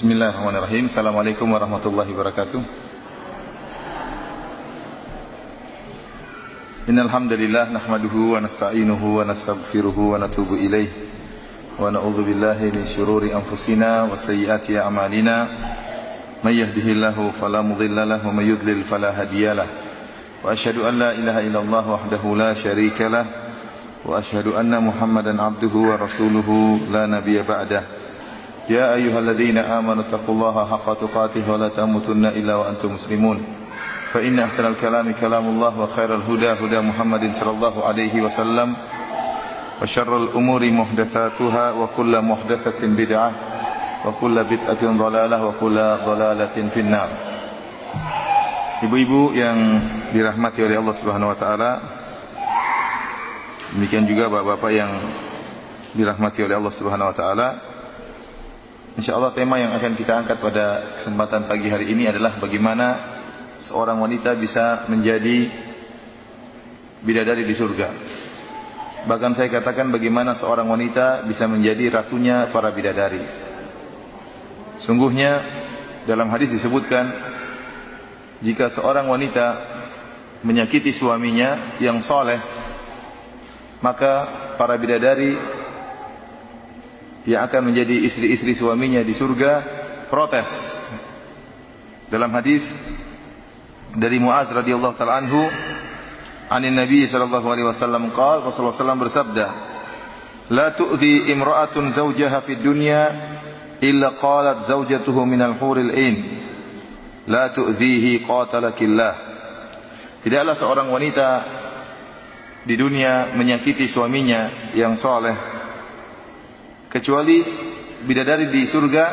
Bismillahirrahmanirrahim. Assalamualaikum warahmatullahi wabarakatuh. Innal hamdalillah nahmaduhu wa nasta'inuhu wa nastaghfiruhu wa natubu ilayh. Wa na'udzu billahi min shururi anfusina wa sayyiati a'malina. May yahdihillahu fala mudilla lahu wa may yudlil fala hadiyalah. Wa asyhadu an la ilaha illallah wahdahu la syarika lah. Wa asyhadu anna Muhammadan abduhu wa rasuluhu la nabiyya ba'dahu. يا أيها الذين آمنوا اتقوا الله حق تقاته ولا تموتن إلا وأنتم مسلمون. فإن أحسن الكلام كلام الله وخير الهدى هدى محمد صلى الله عليه وسلم. وشر الأمور محدثاتها وكل محدثة بدعة وكل بدعة ضلالة وكل ضلالة في النار. Ibu-ibu yang dirahmati oleh Allah Subhanahu wa taala demikian juga bapak-bapak yang dirahmati oleh Allah Subhanahu wa taala InsyaAllah tema yang akan kita angkat pada kesempatan pagi hari ini adalah bagaimana seorang wanita bisa menjadi bidadari di surga. Bahkan saya katakan bagaimana seorang wanita bisa menjadi ratunya para bidadari. Sungguhnya dalam hadis disebutkan jika seorang wanita menyakiti suaminya yang soleh maka para bidadari yang akan menjadi istri-istri suaminya di surga protes. Dalam hadis dari Muaz radhiyallahu taala anhu, anin Nabi sallallahu alaihi wasallam qaal Rasulullah sallallahu bersabda, "La tu'dhi imra'atun zawjaha fid dunya illa qalat zawjatuhu minal huril ain. La tu'dhihi qatalakillah." Tidaklah seorang wanita di dunia menyakiti suaminya yang soleh kecuali bidadari di surga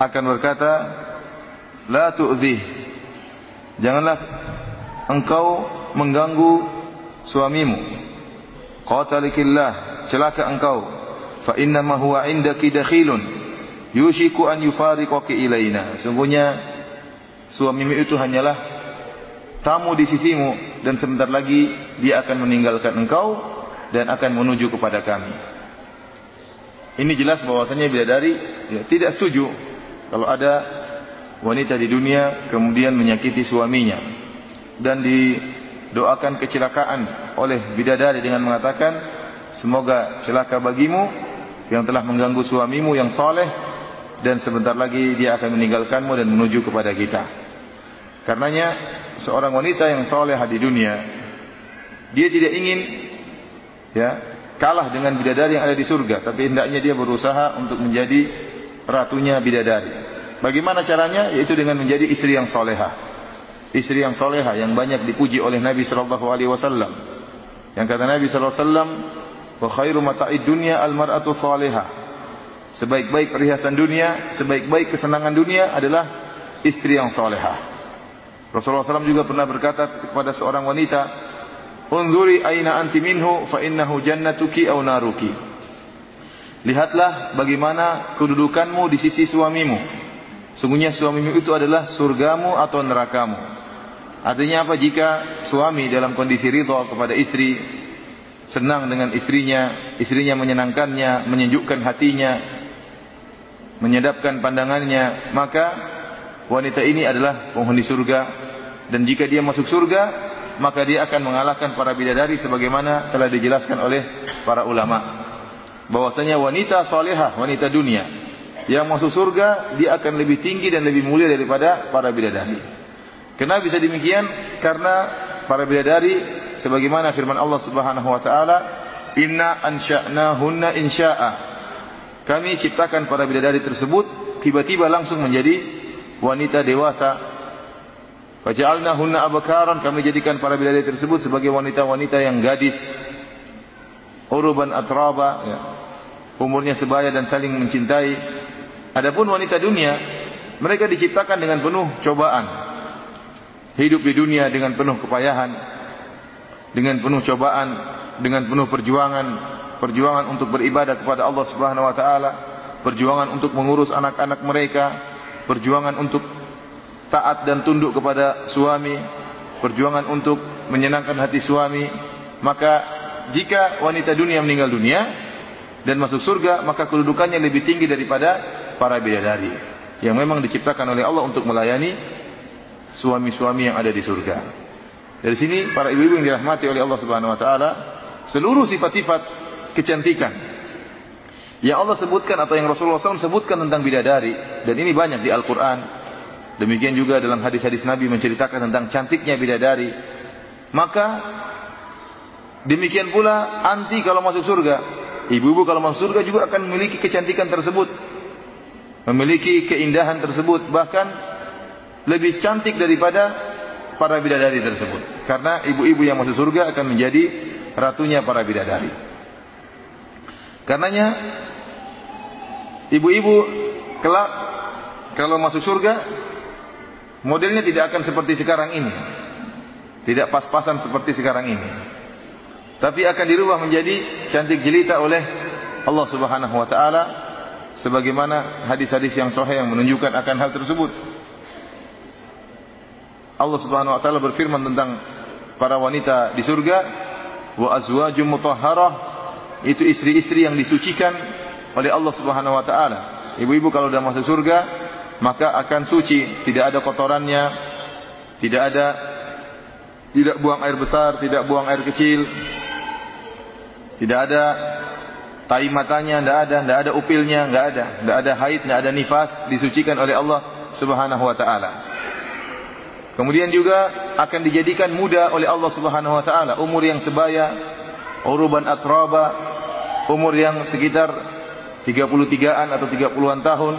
akan berkata la tu'dhi janganlah engkau mengganggu suamimu. Qatalikillah celaka engkau. Fa inna ma huwa indaki dakhilun. Yushiku an yufariqaki ilaina. Sungguhnya suamimu itu hanyalah tamu di sisimu dan sebentar lagi dia akan meninggalkan engkau dan akan menuju kepada kami ini jelas bahwasanya bidadari ya, tidak setuju kalau ada wanita di dunia kemudian menyakiti suaminya dan didoakan kecelakaan oleh bidadari dengan mengatakan semoga celaka bagimu yang telah mengganggu suamimu yang soleh dan sebentar lagi dia akan meninggalkanmu dan menuju kepada kita. Karenanya seorang wanita yang soleh di dunia dia tidak ingin ya kalah dengan bidadari yang ada di surga, tapi hendaknya dia berusaha untuk menjadi ratunya bidadari. Bagaimana caranya? Yaitu dengan menjadi istri yang soleha. Istri yang soleha yang banyak dipuji oleh Nabi Shallallahu Alaihi Wasallam. Yang kata Nabi Shallallahu Alaihi Wasallam, "Wa khairu mata'id dunya al mar'atu soleha." Sebaik-baik perhiasan dunia, sebaik-baik kesenangan dunia adalah istri yang soleha. Rasulullah SAW juga pernah berkata kepada seorang wanita, Unzuri aina anti minhu fa innahu jannatuki au naruki. Lihatlah bagaimana kedudukanmu di sisi suamimu. Sungguhnya suamimu itu adalah surgamu atau nerakamu. Artinya apa jika suami dalam kondisi ridha kepada istri, senang dengan istrinya, istrinya menyenangkannya, menyejukkan hatinya, menyedapkan pandangannya, maka wanita ini adalah penghuni surga dan jika dia masuk surga maka dia akan mengalahkan para bidadari sebagaimana telah dijelaskan oleh para ulama. Bahwasanya wanita salehah, wanita dunia yang masuk surga dia akan lebih tinggi dan lebih mulia daripada para bidadari. Kenapa bisa demikian? Karena para bidadari sebagaimana firman Allah Subhanahu wa taala, "Inna ansha'nahunna insya'a." Kami ciptakan para bidadari tersebut tiba-tiba langsung menjadi wanita dewasa Faja'alnahunna abakaran kami jadikan para bidadari tersebut sebagai wanita-wanita yang gadis. Uruban atraba ya. Umurnya sebaya dan saling mencintai. Adapun wanita dunia, mereka diciptakan dengan penuh cobaan. Hidup di dunia dengan penuh kepayahan, dengan penuh cobaan, dengan penuh perjuangan, perjuangan untuk beribadah kepada Allah Subhanahu wa taala, perjuangan untuk mengurus anak-anak mereka, perjuangan untuk taat dan tunduk kepada suami, perjuangan untuk menyenangkan hati suami, maka jika wanita dunia meninggal dunia dan masuk surga, maka kedudukannya lebih tinggi daripada para bidadari yang memang diciptakan oleh Allah untuk melayani suami-suami yang ada di surga. Dari sini para ibu-ibu yang dirahmati oleh Allah Subhanahu wa taala, seluruh sifat-sifat kecantikan yang Allah sebutkan atau yang Rasulullah SAW sebutkan tentang bidadari dan ini banyak di Al-Qur'an. Demikian juga dalam hadis-hadis Nabi menceritakan tentang cantiknya bidadari. Maka demikian pula anti kalau masuk surga. Ibu-ibu kalau masuk surga juga akan memiliki kecantikan tersebut. Memiliki keindahan tersebut bahkan lebih cantik daripada para bidadari tersebut. Karena ibu-ibu yang masuk surga akan menjadi ratunya para bidadari. Karenanya ibu-ibu kelak kalau masuk surga modelnya tidak akan seperti sekarang ini. Tidak pas-pasan seperti sekarang ini. Tapi akan dirubah menjadi cantik jelita oleh Allah Subhanahu wa taala sebagaimana hadis-hadis yang sahih yang menunjukkan akan hal tersebut. Allah Subhanahu wa taala berfirman tentang para wanita di surga, wa azwajum mutahharah itu istri-istri yang disucikan oleh Allah Subhanahu wa taala. Ibu-ibu kalau sudah masuk surga, maka akan suci, tidak ada kotorannya, tidak ada tidak buang air besar, tidak buang air kecil, tidak ada tai matanya, tidak ada, tidak ada upilnya, tidak ada, tidak ada haid, tidak ada nifas, disucikan oleh Allah Subhanahu wa taala. Kemudian juga akan dijadikan muda oleh Allah Subhanahu wa taala, umur yang sebaya, uruban atraba, umur yang sekitar 33-an atau 30-an tahun.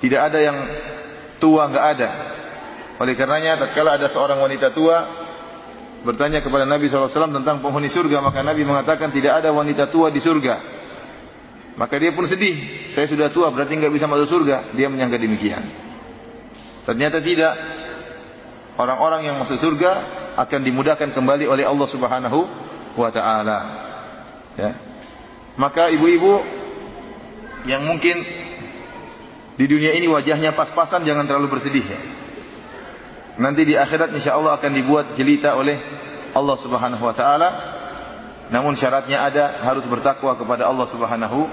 Tidak ada yang tua enggak ada. Oleh karenanya tatkala ada seorang wanita tua bertanya kepada Nabi SAW tentang penghuni surga, maka Nabi mengatakan tidak ada wanita tua di surga. Maka dia pun sedih. Saya sudah tua, berarti enggak bisa masuk surga. Dia menyangka demikian. Ternyata tidak. Orang-orang yang masuk surga akan dimudahkan kembali oleh Allah Subhanahu wa taala. Ya. Maka ibu-ibu yang mungkin di dunia ini wajahnya pas-pasan jangan terlalu bersedih ya. Nanti di akhirat insyaallah akan dibuat jelita oleh Allah Subhanahu wa taala. Namun syaratnya ada harus bertakwa kepada Allah Subhanahu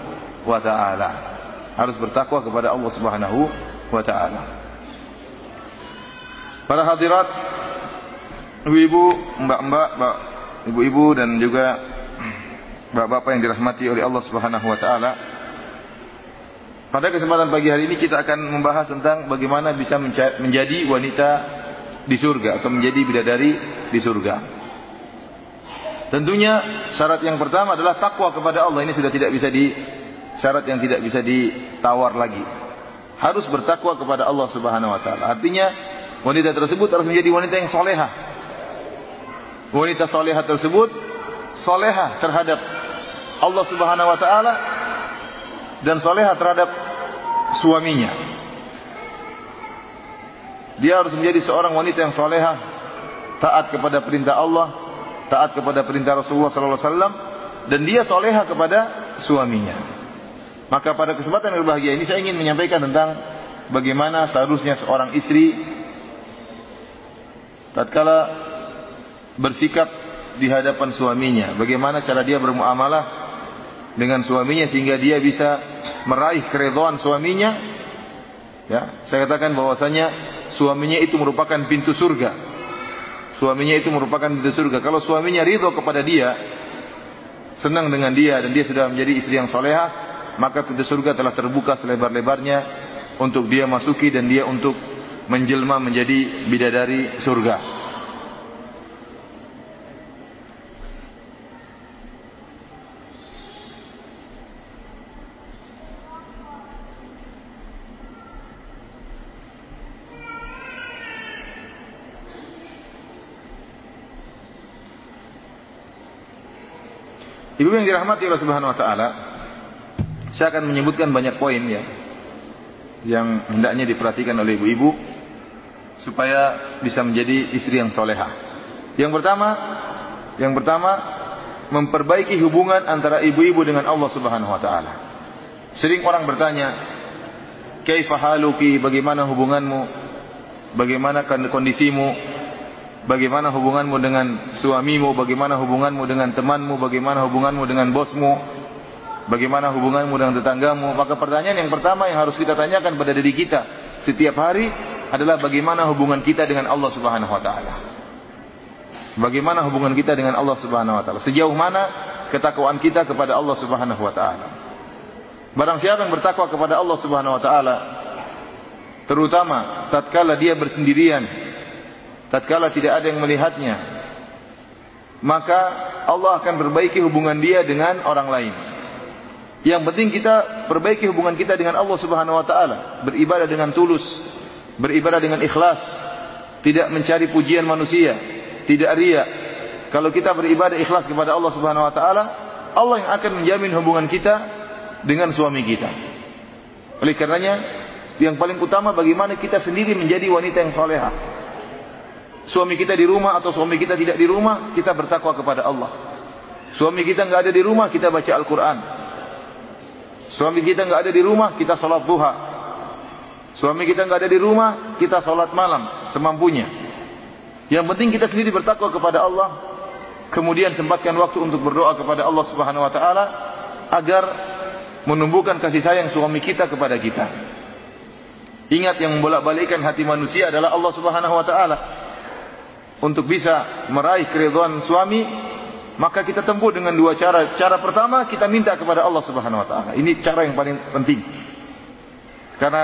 wa taala. Harus bertakwa kepada Allah Subhanahu wa taala. Para hadirat, ibu-ibu, mbak-mbak, ibu-ibu dan juga bapak-bapak yang dirahmati oleh Allah Subhanahu wa taala. Pada kesempatan pagi hari ini kita akan membahas tentang bagaimana bisa menjadi wanita di surga atau menjadi bidadari di surga. Tentunya syarat yang pertama adalah takwa kepada Allah. Ini sudah tidak bisa di syarat yang tidak bisa ditawar lagi. Harus bertakwa kepada Allah Subhanahu wa taala. Artinya Wanita tersebut harus menjadi wanita yang soleha. Wanita soleha tersebut soleha terhadap Allah Subhanahu Wa Taala dan soleha terhadap suaminya. Dia harus menjadi seorang wanita yang soleha, taat kepada perintah Allah, taat kepada perintah Rasulullah Sallallahu Alaihi Wasallam, dan dia soleha kepada suaminya. Maka pada kesempatan yang berbahagia ini saya ingin menyampaikan tentang bagaimana seharusnya seorang istri tatkala bersikap di hadapan suaminya, bagaimana cara dia bermuamalah dengan suaminya sehingga dia bisa meraih keridhaan suaminya. Ya, saya katakan bahwasanya suaminya itu merupakan pintu surga. Suaminya itu merupakan pintu surga. Kalau suaminya ridho kepada dia, senang dengan dia dan dia sudah menjadi istri yang soleha, maka pintu surga telah terbuka selebar-lebarnya untuk dia masuki dan dia untuk menjelma menjadi bidadari surga. Ibu yang dirahmati Allah Subhanahu wa taala, saya akan menyebutkan banyak poin ya yang hendaknya diperhatikan oleh ibu-ibu supaya bisa menjadi istri yang soleha. Yang pertama, yang pertama memperbaiki hubungan antara ibu-ibu dengan Allah Subhanahu wa taala. Sering orang bertanya, "Kaifa haluki? Bagaimana hubunganmu? Bagaimana kondisimu?" Bagaimana hubunganmu dengan suamimu, bagaimana hubunganmu dengan temanmu, bagaimana hubunganmu dengan bosmu. Bagaimana hubunganmu dengan tetanggamu? Maka pertanyaan yang pertama yang harus kita tanyakan pada diri kita setiap hari adalah bagaimana hubungan kita dengan Allah Subhanahu wa taala. Bagaimana hubungan kita dengan Allah Subhanahu wa taala? Sejauh mana ketakwaan kita kepada Allah Subhanahu wa taala? Barang siapa yang bertakwa kepada Allah Subhanahu wa taala, terutama tatkala dia bersendirian, tatkala tidak ada yang melihatnya, maka Allah akan perbaiki hubungan dia dengan orang lain. Yang penting kita perbaiki hubungan kita dengan Allah Subhanahu wa taala, beribadah dengan tulus, beribadah dengan ikhlas, tidak mencari pujian manusia, tidak riya. Kalau kita beribadah ikhlas kepada Allah Subhanahu wa taala, Allah yang akan menjamin hubungan kita dengan suami kita. Oleh karenanya, yang paling utama bagaimana kita sendiri menjadi wanita yang soleha. Suami kita di rumah atau suami kita tidak di rumah, kita bertakwa kepada Allah. Suami kita nggak ada di rumah, kita baca Al-Quran. Suami kita nggak ada di rumah, kita sholat duha. Suami kita nggak ada di rumah, kita sholat malam semampunya. Yang penting kita sendiri bertakwa kepada Allah, kemudian sempatkan waktu untuk berdoa kepada Allah Subhanahu Wa Taala agar menumbuhkan kasih sayang suami kita kepada kita. Ingat yang membolak-balikkan hati manusia adalah Allah Subhanahu Wa Taala. Untuk bisa meraih keridhaan suami, maka kita tempuh dengan dua cara. Cara pertama kita minta kepada Allah Subhanahu wa taala. Ini cara yang paling penting. Karena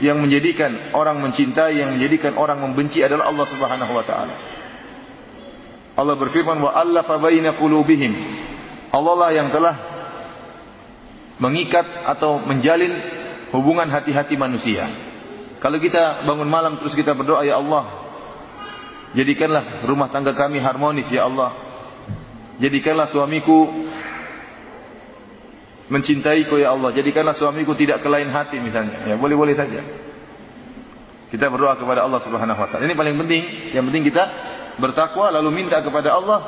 yang menjadikan orang mencintai, yang menjadikan orang membenci adalah Allah Subhanahu wa taala. Allah berfirman wa allafa baina qulubihim. Allah lah yang telah mengikat atau menjalin hubungan hati-hati manusia. Kalau kita bangun malam terus kita berdoa ya Allah, jadikanlah rumah tangga kami harmonis ya Allah Jadikanlah suamiku mencintaiku ya Allah. Jadikanlah suamiku tidak kelain hati misalnya. Ya, boleh-boleh saja. Kita berdoa kepada Allah Subhanahu wa taala. Ini paling penting. Yang penting kita bertakwa lalu minta kepada Allah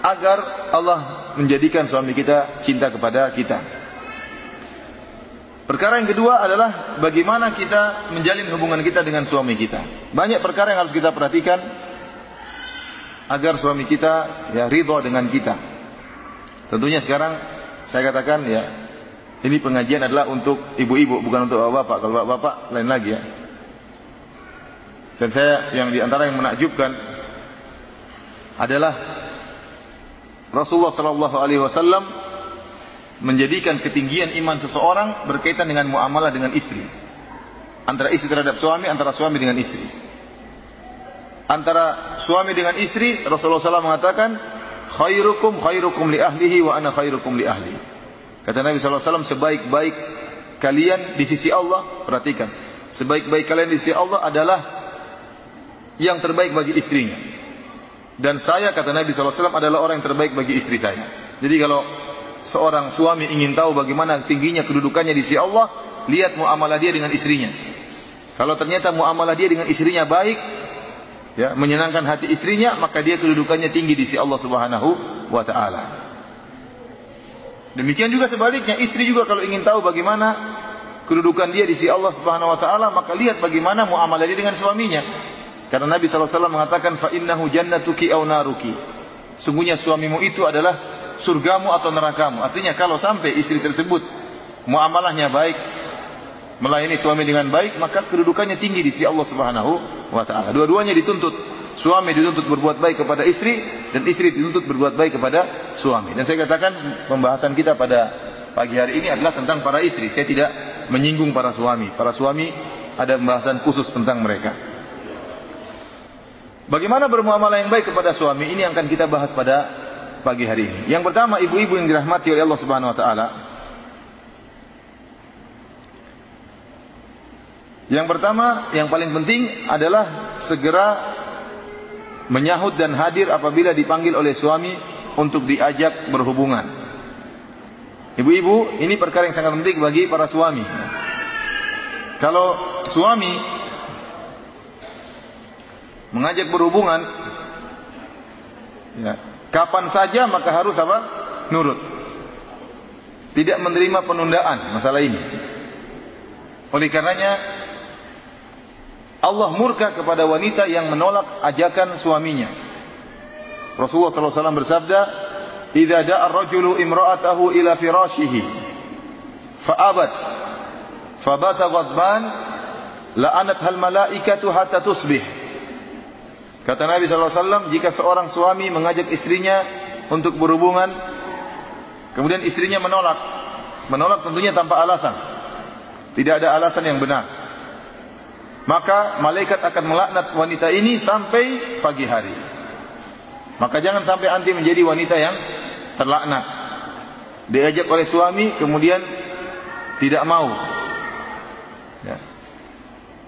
agar Allah menjadikan suami kita cinta kepada kita. Perkara yang kedua adalah bagaimana kita menjalin hubungan kita dengan suami kita. Banyak perkara yang harus kita perhatikan agar suami kita ya ridho dengan kita. Tentunya sekarang saya katakan ya ini pengajian adalah untuk ibu-ibu bukan untuk bapak-bapak. Kalau bapak-bapak lain lagi ya. Dan saya yang di antara yang menakjubkan adalah Rasulullah Sallallahu Alaihi Wasallam menjadikan ketinggian iman seseorang berkaitan dengan muamalah dengan istri. Antara istri terhadap suami, antara suami dengan istri antara suami dengan istri Rasulullah SAW mengatakan khairukum khairukum li ahlihi wa ana khairukum li ahli. Kata Nabi SAW sebaik-baik kalian di sisi Allah perhatikan sebaik-baik kalian di sisi Allah adalah yang terbaik bagi istrinya. Dan saya kata Nabi SAW adalah orang yang terbaik bagi istri saya. Jadi kalau seorang suami ingin tahu bagaimana tingginya kedudukannya di sisi Allah lihat muamalah dia dengan istrinya. Kalau ternyata muamalah dia dengan istrinya baik ya, menyenangkan hati istrinya, maka dia kedudukannya tinggi di sisi Allah Subhanahu wa taala. Demikian juga sebaliknya, istri juga kalau ingin tahu bagaimana kedudukan dia di sisi Allah Subhanahu wa taala, maka lihat bagaimana muamalah dia dengan suaminya. Karena Nabi SAW mengatakan fa innahu jannatuki aw naruki. Sungguhnya suamimu itu adalah surgamu atau nerakamu. Artinya kalau sampai istri tersebut muamalahnya baik, melayani suami dengan baik, maka kedudukannya tinggi di sisi Allah Subhanahu wa taala. Dua-duanya dituntut. Suami dituntut berbuat baik kepada istri dan istri dituntut berbuat baik kepada suami. Dan saya katakan pembahasan kita pada pagi hari ini adalah tentang para istri. Saya tidak menyinggung para suami. Para suami ada pembahasan khusus tentang mereka. Bagaimana bermuamalah yang baik kepada suami ini yang akan kita bahas pada pagi hari ini. Yang pertama, ibu-ibu yang dirahmati oleh Allah Subhanahu wa taala, Yang pertama, yang paling penting adalah segera menyahut dan hadir apabila dipanggil oleh suami untuk diajak berhubungan. Ibu-ibu, ini perkara yang sangat penting bagi para suami. Kalau suami mengajak berhubungan, ya, kapan saja maka harus apa? Nurut. Tidak menerima penundaan masalah ini. Oleh karenanya Allah murka kepada wanita yang menolak ajakan suaminya. Rasulullah SAW bersabda, idza da'a ar-rajulu imra'atahu ila firashihi fa'abat fabata ghadban la'anat hal malaikatu hatta tusbih. Kata Nabi SAW jika seorang suami mengajak istrinya untuk berhubungan kemudian istrinya menolak menolak tentunya tanpa alasan. Tidak ada alasan yang benar maka malaikat akan melaknat wanita ini sampai pagi hari maka jangan sampai anti menjadi wanita yang terlaknat. Diajak oleh suami kemudian tidak mau. Ya.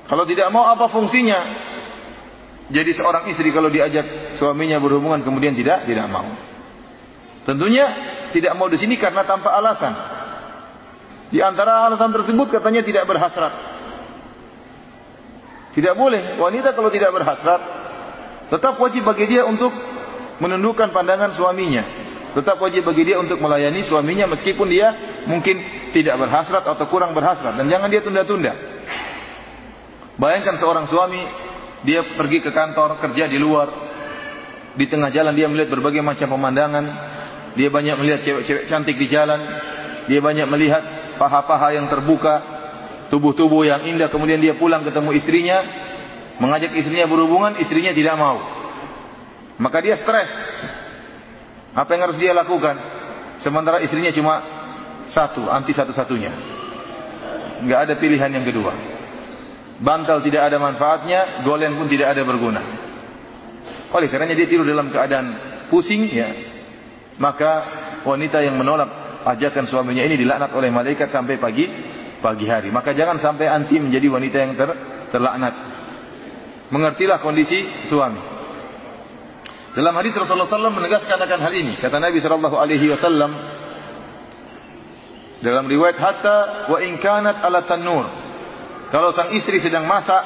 Kalau tidak mau apa fungsinya? Jadi seorang istri kalau diajak suaminya berhubungan kemudian tidak tidak mau. Tentunya tidak mau di sini karena tanpa alasan. Di antara alasan tersebut katanya tidak berhasrat. Tidak boleh. Wanita kalau tidak berhasrat tetap wajib bagi dia untuk menundukkan pandangan suaminya. Tetap wajib bagi dia untuk melayani suaminya meskipun dia mungkin tidak berhasrat atau kurang berhasrat. Dan jangan dia tunda-tunda. Bayangkan seorang suami dia pergi ke kantor kerja di luar. Di tengah jalan dia melihat berbagai macam pemandangan. Dia banyak melihat cewek-cewek cantik di jalan. Dia banyak melihat paha-paha yang terbuka tubuh-tubuh yang indah kemudian dia pulang ketemu istrinya mengajak istrinya berhubungan istrinya tidak mau maka dia stres. Apa yang harus dia lakukan? Sementara istrinya cuma satu, anti satu-satunya. Enggak ada pilihan yang kedua. Bantal tidak ada manfaatnya, golen pun tidak ada berguna. Oleh karenanya dia tidur dalam keadaan pusing ya. Maka wanita yang menolak ajakan suaminya ini dilaknat oleh malaikat sampai pagi pagi hari. Maka jangan sampai anti menjadi wanita yang ter, terlaknat. Mengertilah kondisi suami. Dalam hadis Rasulullah SAW menegaskan akan hal ini. Kata Nabi Shallallahu Alaihi Wasallam dalam riwayat hatta wa inkanat ala tanur. Kalau sang istri sedang masak,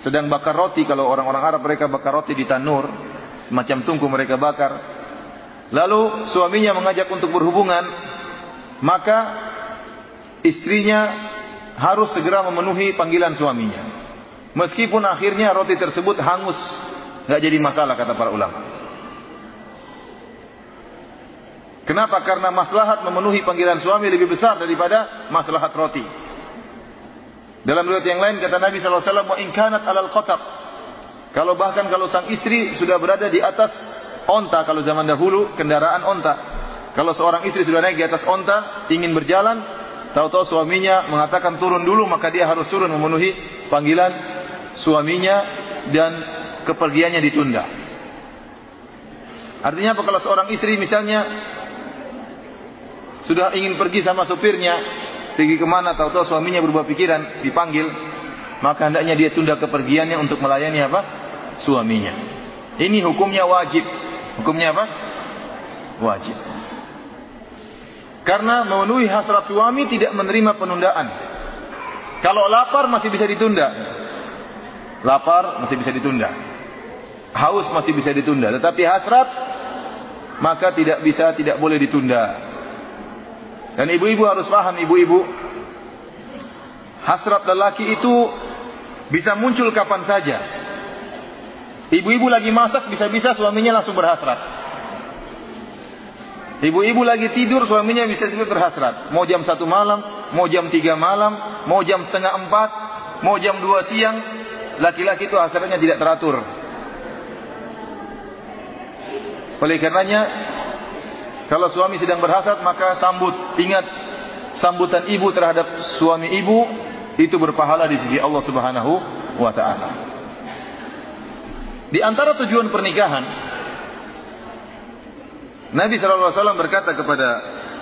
sedang bakar roti, kalau orang-orang Arab mereka bakar roti di tanur, semacam tungku mereka bakar. Lalu suaminya mengajak untuk berhubungan, maka istrinya harus segera memenuhi panggilan suaminya. Meskipun akhirnya roti tersebut hangus nggak jadi masalah kata para ulama. Kenapa? Karena maslahat memenuhi panggilan suami lebih besar daripada maslahat roti. Dalam riwayat yang lain kata Nabi SAW, wa inkanat alal kotak. Kalau bahkan kalau sang istri sudah berada di atas onta, kalau zaman dahulu kendaraan onta. Kalau seorang istri sudah naik di atas onta, ingin berjalan, tahu-tahu suaminya mengatakan turun dulu, maka dia harus turun memenuhi panggilan suaminya dan kepergiannya ditunda. Artinya apa kalau seorang istri misalnya sudah ingin pergi sama supirnya, pergi ke mana tahu-tahu suaminya berubah pikiran, dipanggil, maka hendaknya dia tunda kepergiannya untuk melayani apa? Suaminya. Ini hukumnya wajib. Hukumnya apa? Wajib. Karena memenuhi hasrat suami tidak menerima penundaan. Kalau lapar masih bisa ditunda. Lapar masih bisa ditunda haus masih bisa ditunda, tetapi hasrat maka tidak bisa, tidak boleh ditunda. Dan ibu-ibu harus paham, ibu-ibu, hasrat lelaki itu bisa muncul kapan saja. Ibu-ibu lagi masak, bisa-bisa suaminya langsung berhasrat. Ibu-ibu lagi tidur, suaminya bisa bisa berhasrat. Mau jam satu malam, mau jam tiga malam, mau jam setengah empat, mau jam dua siang, laki-laki itu hasratnya tidak teratur. Oleh karenanya kalau suami sedang berhasad maka sambut. Ingat sambutan ibu terhadap suami ibu itu berpahala di sisi Allah Subhanahu wa taala. Di antara tujuan pernikahan Nabi sallallahu alaihi wasallam berkata kepada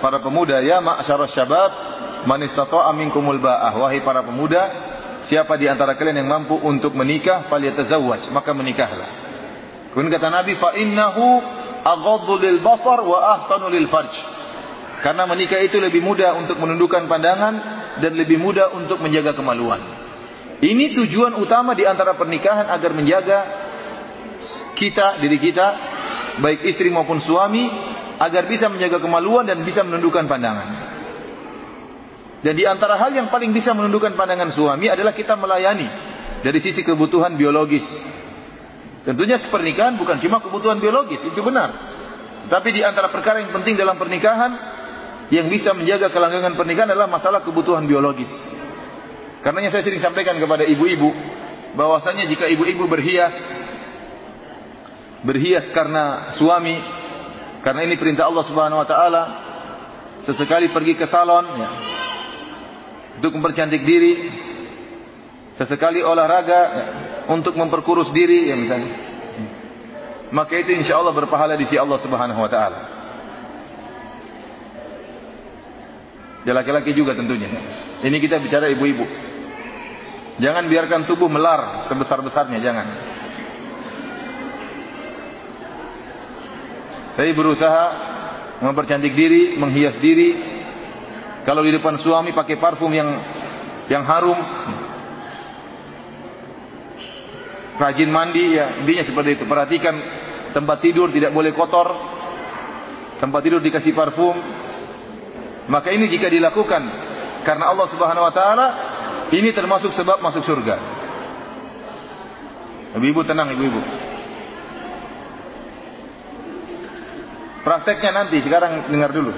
para pemuda, "Ya ma'syarasy syabab, man istata'a minkumul ba'ah." Wahai para pemuda, siapa di antara kalian yang mampu untuk menikah, falyatazawwaj, maka menikahlah. Kemudian kata Nabi, "Fa innahu aghaddu lil basar wa ahsanu lil farj. Karena menikah itu lebih mudah untuk menundukkan pandangan dan lebih mudah untuk menjaga kemaluan. Ini tujuan utama di antara pernikahan agar menjaga kita, diri kita, baik istri maupun suami, agar bisa menjaga kemaluan dan bisa menundukkan pandangan. Dan di antara hal yang paling bisa menundukkan pandangan suami adalah kita melayani dari sisi kebutuhan biologis. Tentunya pernikahan bukan cuma kebutuhan biologis, itu benar. Tapi di antara perkara yang penting dalam pernikahan yang bisa menjaga kelanggengan pernikahan adalah masalah kebutuhan biologis. Karenanya saya sering sampaikan kepada ibu-ibu bahwasanya jika ibu-ibu berhias berhias karena suami karena ini perintah Allah Subhanahu wa taala sesekali pergi ke salon ya, untuk mempercantik diri sesekali olahraga ya, untuk memperkurus diri ya misalnya. Maka itu insya Allah berpahala di sisi Allah Subhanahu wa taala. Ya laki-laki juga tentunya. Ini kita bicara ibu-ibu. Jangan biarkan tubuh melar sebesar-besarnya jangan Saya berusaha mempercantik diri, menghias diri. Kalau di depan suami pakai parfum yang yang harum. Rajin mandi ya, intinya seperti itu. Perhatikan tempat tidur tidak boleh kotor. Tempat tidur dikasih parfum. Maka ini jika dilakukan karena Allah Subhanahu wa taala, ini termasuk sebab masuk surga. Ibu-ibu tenang, ibu-ibu. Prakteknya nanti, sekarang dengar dulu.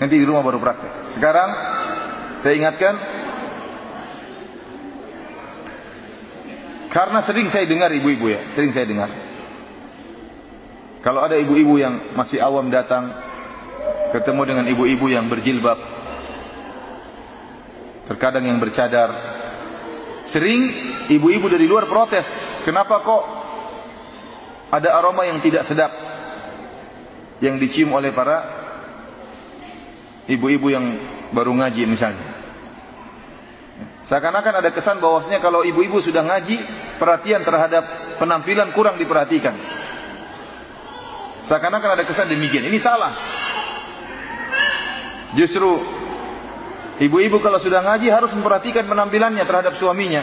Nanti di rumah baru praktek. Sekarang saya ingatkan karena sering saya dengar ibu-ibu ya, sering saya dengar. Kalau ada ibu-ibu yang masih awam datang ketemu dengan ibu-ibu yang berjilbab, terkadang yang bercadar, sering ibu-ibu dari luar protes, kenapa kok ada aroma yang tidak sedap? Yang dicium oleh para ibu-ibu yang baru ngaji misalnya. Seakan-akan ada kesan bahwasanya kalau ibu-ibu sudah ngaji, perhatian terhadap penampilan kurang diperhatikan. Seakan-akan ada kesan demikian. Ini salah. Justru ibu-ibu kalau sudah ngaji harus memperhatikan penampilannya terhadap suaminya.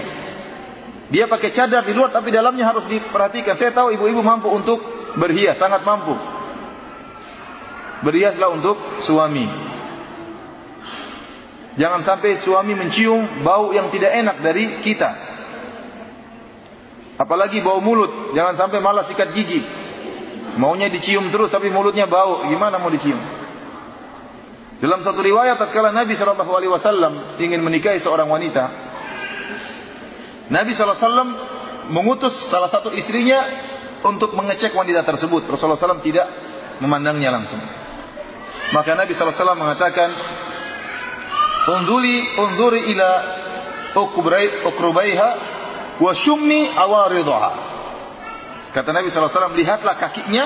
Dia pakai cadar di luar tapi dalamnya harus diperhatikan. Saya tahu ibu-ibu mampu untuk berhias, sangat mampu. Berhiaslah untuk suami. Jangan sampai suami mencium bau yang tidak enak dari kita. Apalagi bau mulut. Jangan sampai malah sikat gigi. Maunya dicium terus tapi mulutnya bau. Gimana mau dicium? Dalam satu riwayat tatkala Nabi Shallallahu alaihi wasallam ingin menikahi seorang wanita, Nabi Shallallahu alaihi wasallam mengutus salah satu istrinya untuk mengecek wanita tersebut. Rasulullah SAW tidak memandangnya langsung. Maka Nabi SAW mengatakan, Unduli, unduri ila ukrubaiha wa syummi awaridha. Kata Nabi SAW, lihatlah kakinya.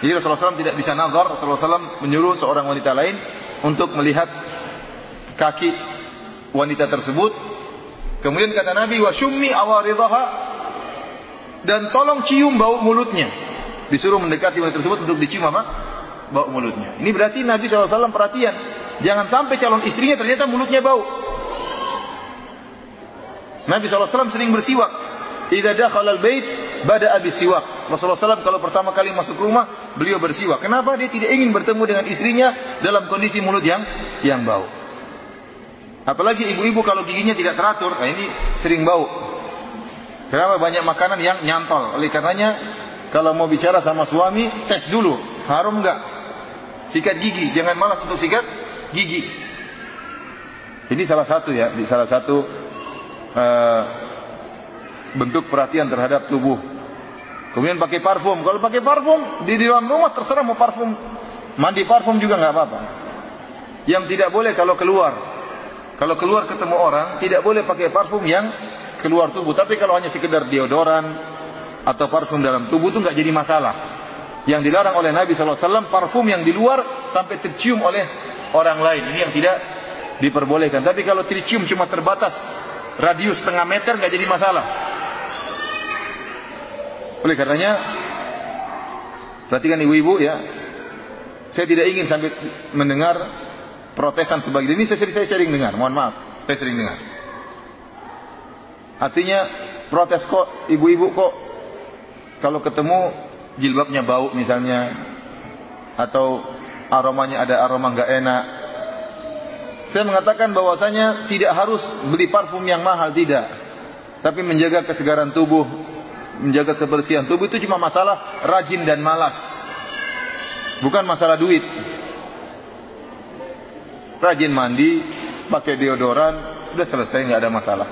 Jadi Rasulullah SAW tidak bisa nazar. Rasulullah SAW menyuruh seorang wanita lain untuk melihat kaki wanita tersebut. Kemudian kata Nabi, wa syummi awaridha. Dan tolong cium bau mulutnya. Disuruh mendekati wanita tersebut untuk dicium apa? Bau mulutnya. Ini berarti Nabi SAW perhatian. Jangan sampai calon istrinya ternyata mulutnya bau. Nabi SAW sering bersiwak. Idza dakhala al-bait bada abis siwak. Rasulullah SAW kalau pertama kali masuk rumah, beliau bersiwak. Kenapa dia tidak ingin bertemu dengan istrinya dalam kondisi mulut yang yang bau? Apalagi ibu-ibu kalau giginya tidak teratur, nah ini sering bau. Kenapa banyak makanan yang nyantol? Oleh karenanya kalau mau bicara sama suami, tes dulu, harum enggak? Sikat gigi, jangan malas untuk sikat gigi. Ini salah satu ya, salah satu uh, bentuk perhatian terhadap tubuh. Kemudian pakai parfum. Kalau pakai parfum di dalam rumah terserah mau parfum, mandi parfum juga nggak apa-apa. Yang tidak boleh kalau keluar, kalau keluar ketemu orang tidak boleh pakai parfum yang keluar tubuh. Tapi kalau hanya sekedar deodoran atau parfum dalam tubuh itu nggak jadi masalah. Yang dilarang oleh Nabi SAW parfum yang di luar sampai tercium oleh orang lain. Ini yang tidak diperbolehkan. Tapi kalau tercium cuma terbatas radius setengah meter nggak jadi masalah. Oleh karenanya perhatikan ibu-ibu ya. Saya tidak ingin sampai mendengar protesan sebagai ini saya, saya sering dengar. Mohon maaf, saya sering dengar. Artinya protes kok ibu-ibu kok kalau ketemu jilbabnya bau misalnya atau aromanya ada aroma nggak enak. Saya mengatakan bahwasanya tidak harus beli parfum yang mahal tidak, tapi menjaga kesegaran tubuh, menjaga kebersihan tubuh itu cuma masalah rajin dan malas. Bukan masalah duit. Rajin mandi, pakai deodoran, udah selesai nggak ada masalah.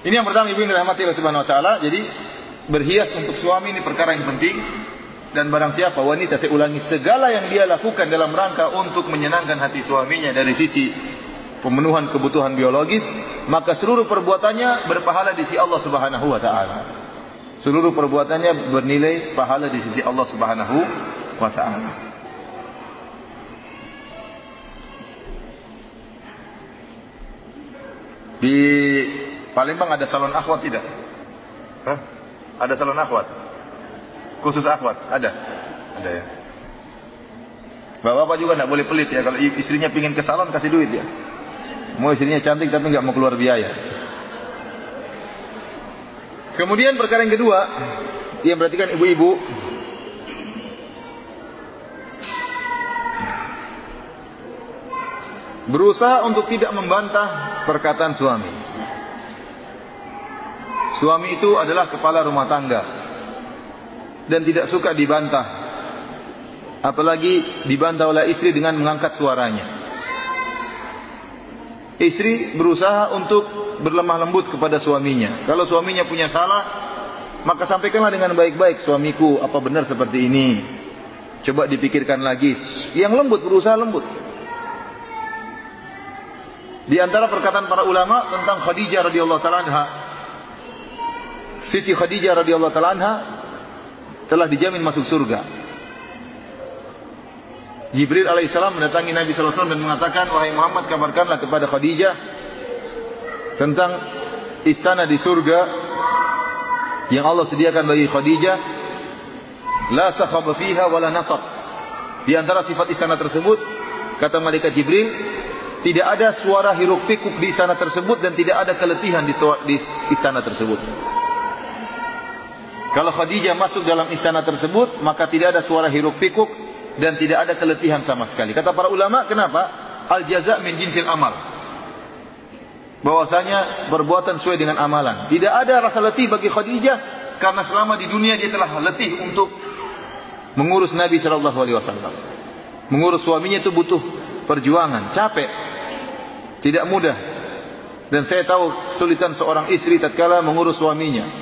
Ini yang pertama ibu yang dirahmati Allah Subhanahu wa taala. Jadi berhias untuk suami ini perkara yang penting dan barang siapa wanita saya ulangi segala yang dia lakukan dalam rangka untuk menyenangkan hati suaminya dari sisi pemenuhan kebutuhan biologis, maka seluruh perbuatannya berpahala di sisi Allah Subhanahu wa taala. Seluruh perbuatannya bernilai pahala di sisi Allah Subhanahu wa taala. Di Palembang ada salon akhwat tidak? Hah? Ada salon akhwat? Khusus akhwat? Ada? Ada ya. Bapak-bapak juga tidak boleh pelit ya. Kalau istrinya pingin ke salon kasih duit ya. Mau istrinya cantik tapi nggak mau keluar biaya. Kemudian perkara yang kedua, yang perhatikan ibu-ibu, berusaha untuk tidak membantah perkataan suami. Suami itu adalah kepala rumah tangga dan tidak suka dibantah. Apalagi dibantah oleh istri dengan mengangkat suaranya. Istri berusaha untuk berlemah lembut kepada suaminya. Kalau suaminya punya salah, maka sampaikanlah dengan baik-baik, suamiku, apa benar seperti ini? Coba dipikirkan lagi. Yang lembut berusaha lembut. Di antara perkataan para ulama tentang Khadijah radhiyallahu taala anha, Siti Khadijah radhiyallahu taala anha telah dijamin masuk surga. Jibril alaihissalam mendatangi Nabi sallallahu alaihi wasallam dan mengatakan, "Wahai Muhammad, kabarkanlah kepada Khadijah tentang istana di surga yang Allah sediakan bagi Khadijah, la sakhaba fiha wala nasab." Di antara sifat istana tersebut, kata malaikat Jibril, tidak ada suara hiruk pikuk di istana tersebut dan tidak ada keletihan di, istana tersebut. Kalau Khadijah masuk dalam istana tersebut, maka tidak ada suara hiruk pikuk dan tidak ada keletihan sama sekali. Kata para ulama, kenapa? Al jaza min jinsil amal. Bahwasanya perbuatan sesuai dengan amalan. Tidak ada rasa letih bagi Khadijah karena selama di dunia dia telah letih untuk mengurus Nabi Shallallahu Alaihi Wasallam. Mengurus suaminya itu butuh perjuangan, capek, tidak mudah. Dan saya tahu kesulitan seorang istri tatkala mengurus suaminya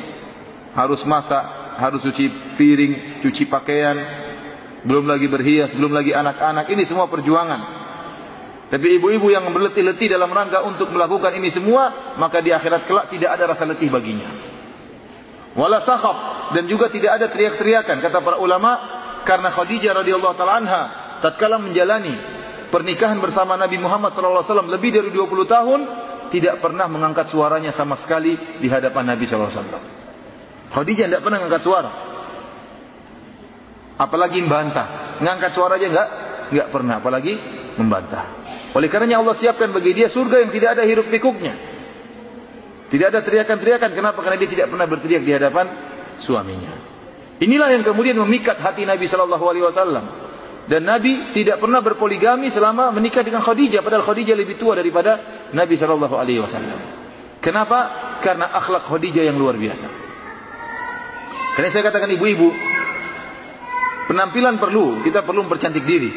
harus masak, harus cuci piring, cuci pakaian, belum lagi berhias, belum lagi anak-anak. Ini semua perjuangan. Tapi ibu-ibu yang berletih-letih dalam rangka untuk melakukan ini semua, maka di akhirat kelak tidak ada rasa letih baginya. Wala sakhaf dan juga tidak ada teriak-teriakan kata para ulama karena Khadijah radhiyallahu taala anha tatkala menjalani pernikahan bersama Nabi Muhammad sallallahu alaihi wasallam lebih dari 20 tahun tidak pernah mengangkat suaranya sama sekali di hadapan Nabi sallallahu alaihi wasallam. Khadijah tidak pernah mengangkat suara. Apalagi membantah. Mengangkat suara aja enggak? Enggak pernah. Apalagi membantah. Oleh karenanya Allah siapkan bagi dia surga yang tidak ada hirup pikuknya. Tidak ada teriakan-teriakan. Kenapa? Karena dia tidak pernah berteriak di hadapan suaminya. Inilah yang kemudian memikat hati Nabi Shallallahu Alaihi Wasallam. Dan Nabi tidak pernah berpoligami selama menikah dengan Khadijah. Padahal Khadijah lebih tua daripada Nabi Shallallahu Alaihi Wasallam. Kenapa? Karena akhlak Khadijah yang luar biasa. Karena saya katakan ibu-ibu, penampilan perlu, kita perlu mempercantik diri.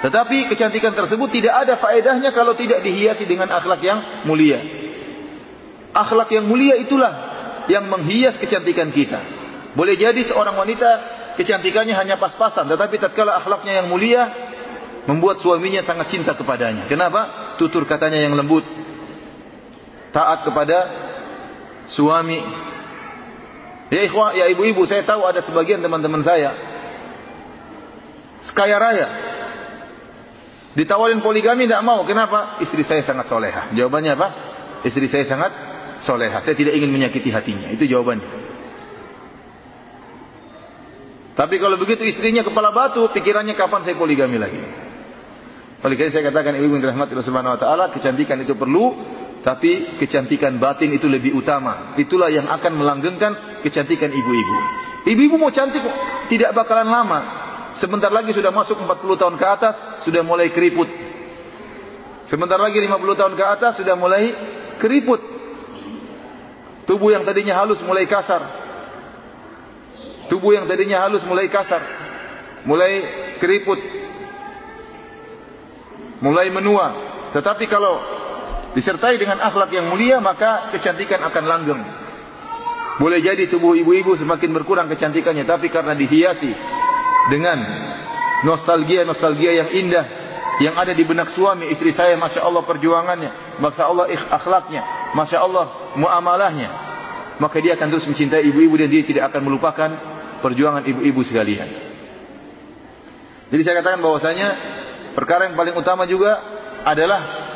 Tetapi kecantikan tersebut tidak ada faedahnya kalau tidak dihiasi dengan akhlak yang mulia. Akhlak yang mulia itulah yang menghias kecantikan kita. Boleh jadi seorang wanita kecantikannya hanya pas-pasan, tetapi tatkala akhlaknya yang mulia membuat suaminya sangat cinta kepadanya. Kenapa? Tutur katanya yang lembut. Taat kepada suami, Ya ikhwah, ya ibu-ibu, saya tahu ada sebagian teman-teman saya. Sekaya raya. Ditawarin poligami tidak mau. Kenapa? Istri saya sangat soleha. Jawabannya apa? Istri saya sangat soleha. Saya tidak ingin menyakiti hatinya. Itu jawabannya. Tapi kalau begitu istrinya kepala batu, pikirannya kapan saya poligami lagi. Oleh karena saya katakan ibu yang dirahmati Allah Subhanahu wa taala, kecantikan itu perlu, tapi kecantikan batin itu lebih utama. Itulah yang akan melanggengkan kecantikan ibu-ibu. Ibu-ibu mau cantik tidak bakalan lama. Sebentar lagi sudah masuk 40 tahun ke atas, sudah mulai keriput. Sebentar lagi 50 tahun ke atas sudah mulai keriput. Tubuh yang tadinya halus mulai kasar. Tubuh yang tadinya halus mulai kasar. mulai keriput, mulai menua. Tetapi kalau disertai dengan akhlak yang mulia, maka kecantikan akan langgeng. Boleh jadi tubuh ibu-ibu semakin berkurang kecantikannya, tapi karena dihiasi dengan nostalgia-nostalgia yang indah yang ada di benak suami istri saya masya Allah perjuangannya masya Allah akhlaknya masya Allah muamalahnya maka dia akan terus mencintai ibu-ibu dan dia tidak akan melupakan perjuangan ibu-ibu sekalian jadi saya katakan bahwasanya perkara yang paling utama juga adalah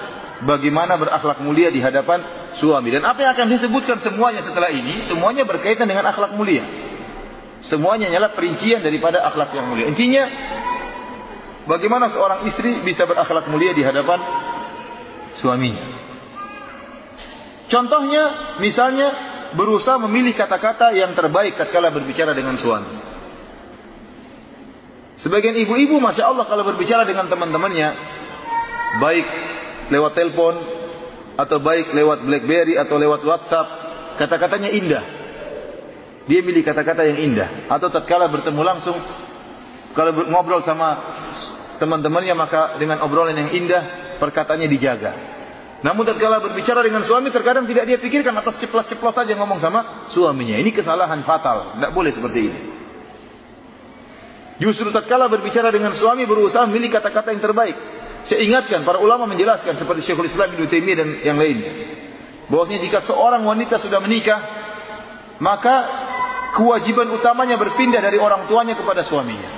bagaimana berakhlak mulia di hadapan suami dan apa yang akan disebutkan semuanya setelah ini semuanya berkaitan dengan akhlak mulia semuanya adalah perincian daripada akhlak yang mulia intinya Bagaimana seorang istri bisa berakhlak mulia di hadapan suaminya? Contohnya, misalnya berusaha memilih kata-kata yang terbaik ketika berbicara dengan suami. Sebagian ibu-ibu, masya Allah, kalau berbicara dengan teman-temannya, baik lewat telepon atau baik lewat BlackBerry atau lewat WhatsApp, kata-katanya indah. Dia milih kata-kata yang indah. Atau tatkala bertemu langsung, kalau ngobrol sama teman-temannya maka dengan obrolan yang indah perkataannya dijaga. Namun tatkala berbicara dengan suami terkadang tidak dia pikirkan atas ceplos-ceplos saja ngomong sama suaminya. Ini kesalahan fatal. Tidak boleh seperti ini. Justru tatkala berbicara dengan suami berusaha memilih kata-kata yang terbaik. Saya ingatkan para ulama menjelaskan seperti Syekhul Islam Ibnu Taimiyah dan yang lainnya. Bahwasanya jika seorang wanita sudah menikah maka kewajiban utamanya berpindah dari orang tuanya kepada suaminya.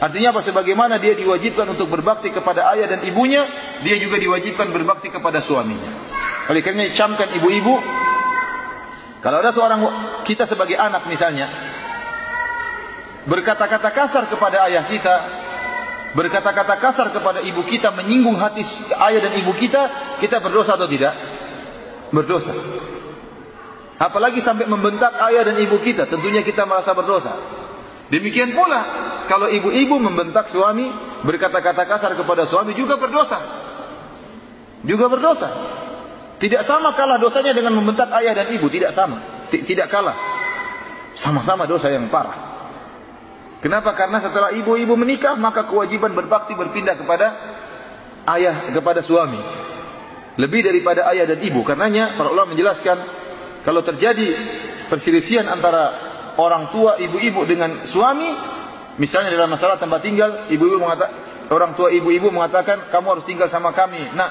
Artinya apa? Sebagaimana dia diwajibkan untuk berbakti kepada ayah dan ibunya, dia juga diwajibkan berbakti kepada suaminya. Oleh karena camkan ibu-ibu, kalau ada seorang kita sebagai anak misalnya, berkata-kata kasar kepada ayah kita, berkata-kata kasar kepada ibu kita, menyinggung hati ayah dan ibu kita, kita berdosa atau tidak? Berdosa. Apalagi sampai membentak ayah dan ibu kita, tentunya kita merasa berdosa. Demikian pula kalau ibu-ibu membentak suami, berkata-kata kasar kepada suami juga berdosa. Juga berdosa. Tidak sama kalah dosanya dengan membentak ayah dan ibu, tidak sama. Tidak kalah. Sama-sama dosa yang parah. Kenapa? Karena setelah ibu-ibu menikah, maka kewajiban berbakti berpindah kepada ayah, kepada suami. Lebih daripada ayah dan ibu. Karenanya para ulama menjelaskan kalau terjadi perselisihan antara orang tua ibu-ibu dengan suami, misalnya dalam masalah tempat tinggal, ibu-ibu mengatakan orang tua ibu-ibu mengatakan kamu harus tinggal sama kami. Nah,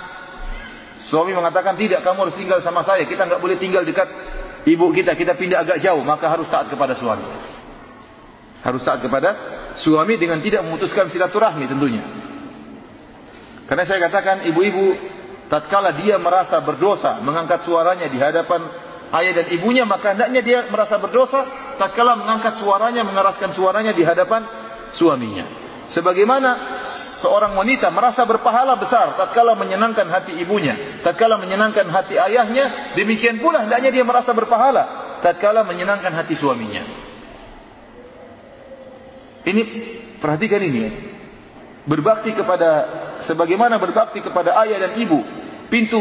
suami mengatakan tidak, kamu harus tinggal sama saya. Kita nggak boleh tinggal dekat ibu kita, kita pindah agak jauh, maka harus taat kepada suami. Harus taat kepada suami dengan tidak memutuskan silaturahmi tentunya. Karena saya katakan ibu-ibu tatkala dia merasa berdosa mengangkat suaranya di hadapan ayah dan ibunya maka hendaknya dia merasa berdosa tatkala mengangkat suaranya mengeraskan suaranya di hadapan suaminya sebagaimana seorang wanita merasa berpahala besar tatkala menyenangkan hati ibunya tatkala menyenangkan hati ayahnya demikian pula hendaknya dia merasa berpahala tatkala menyenangkan hati suaminya ini perhatikan ini ya. berbakti kepada sebagaimana berbakti kepada ayah dan ibu. Pintu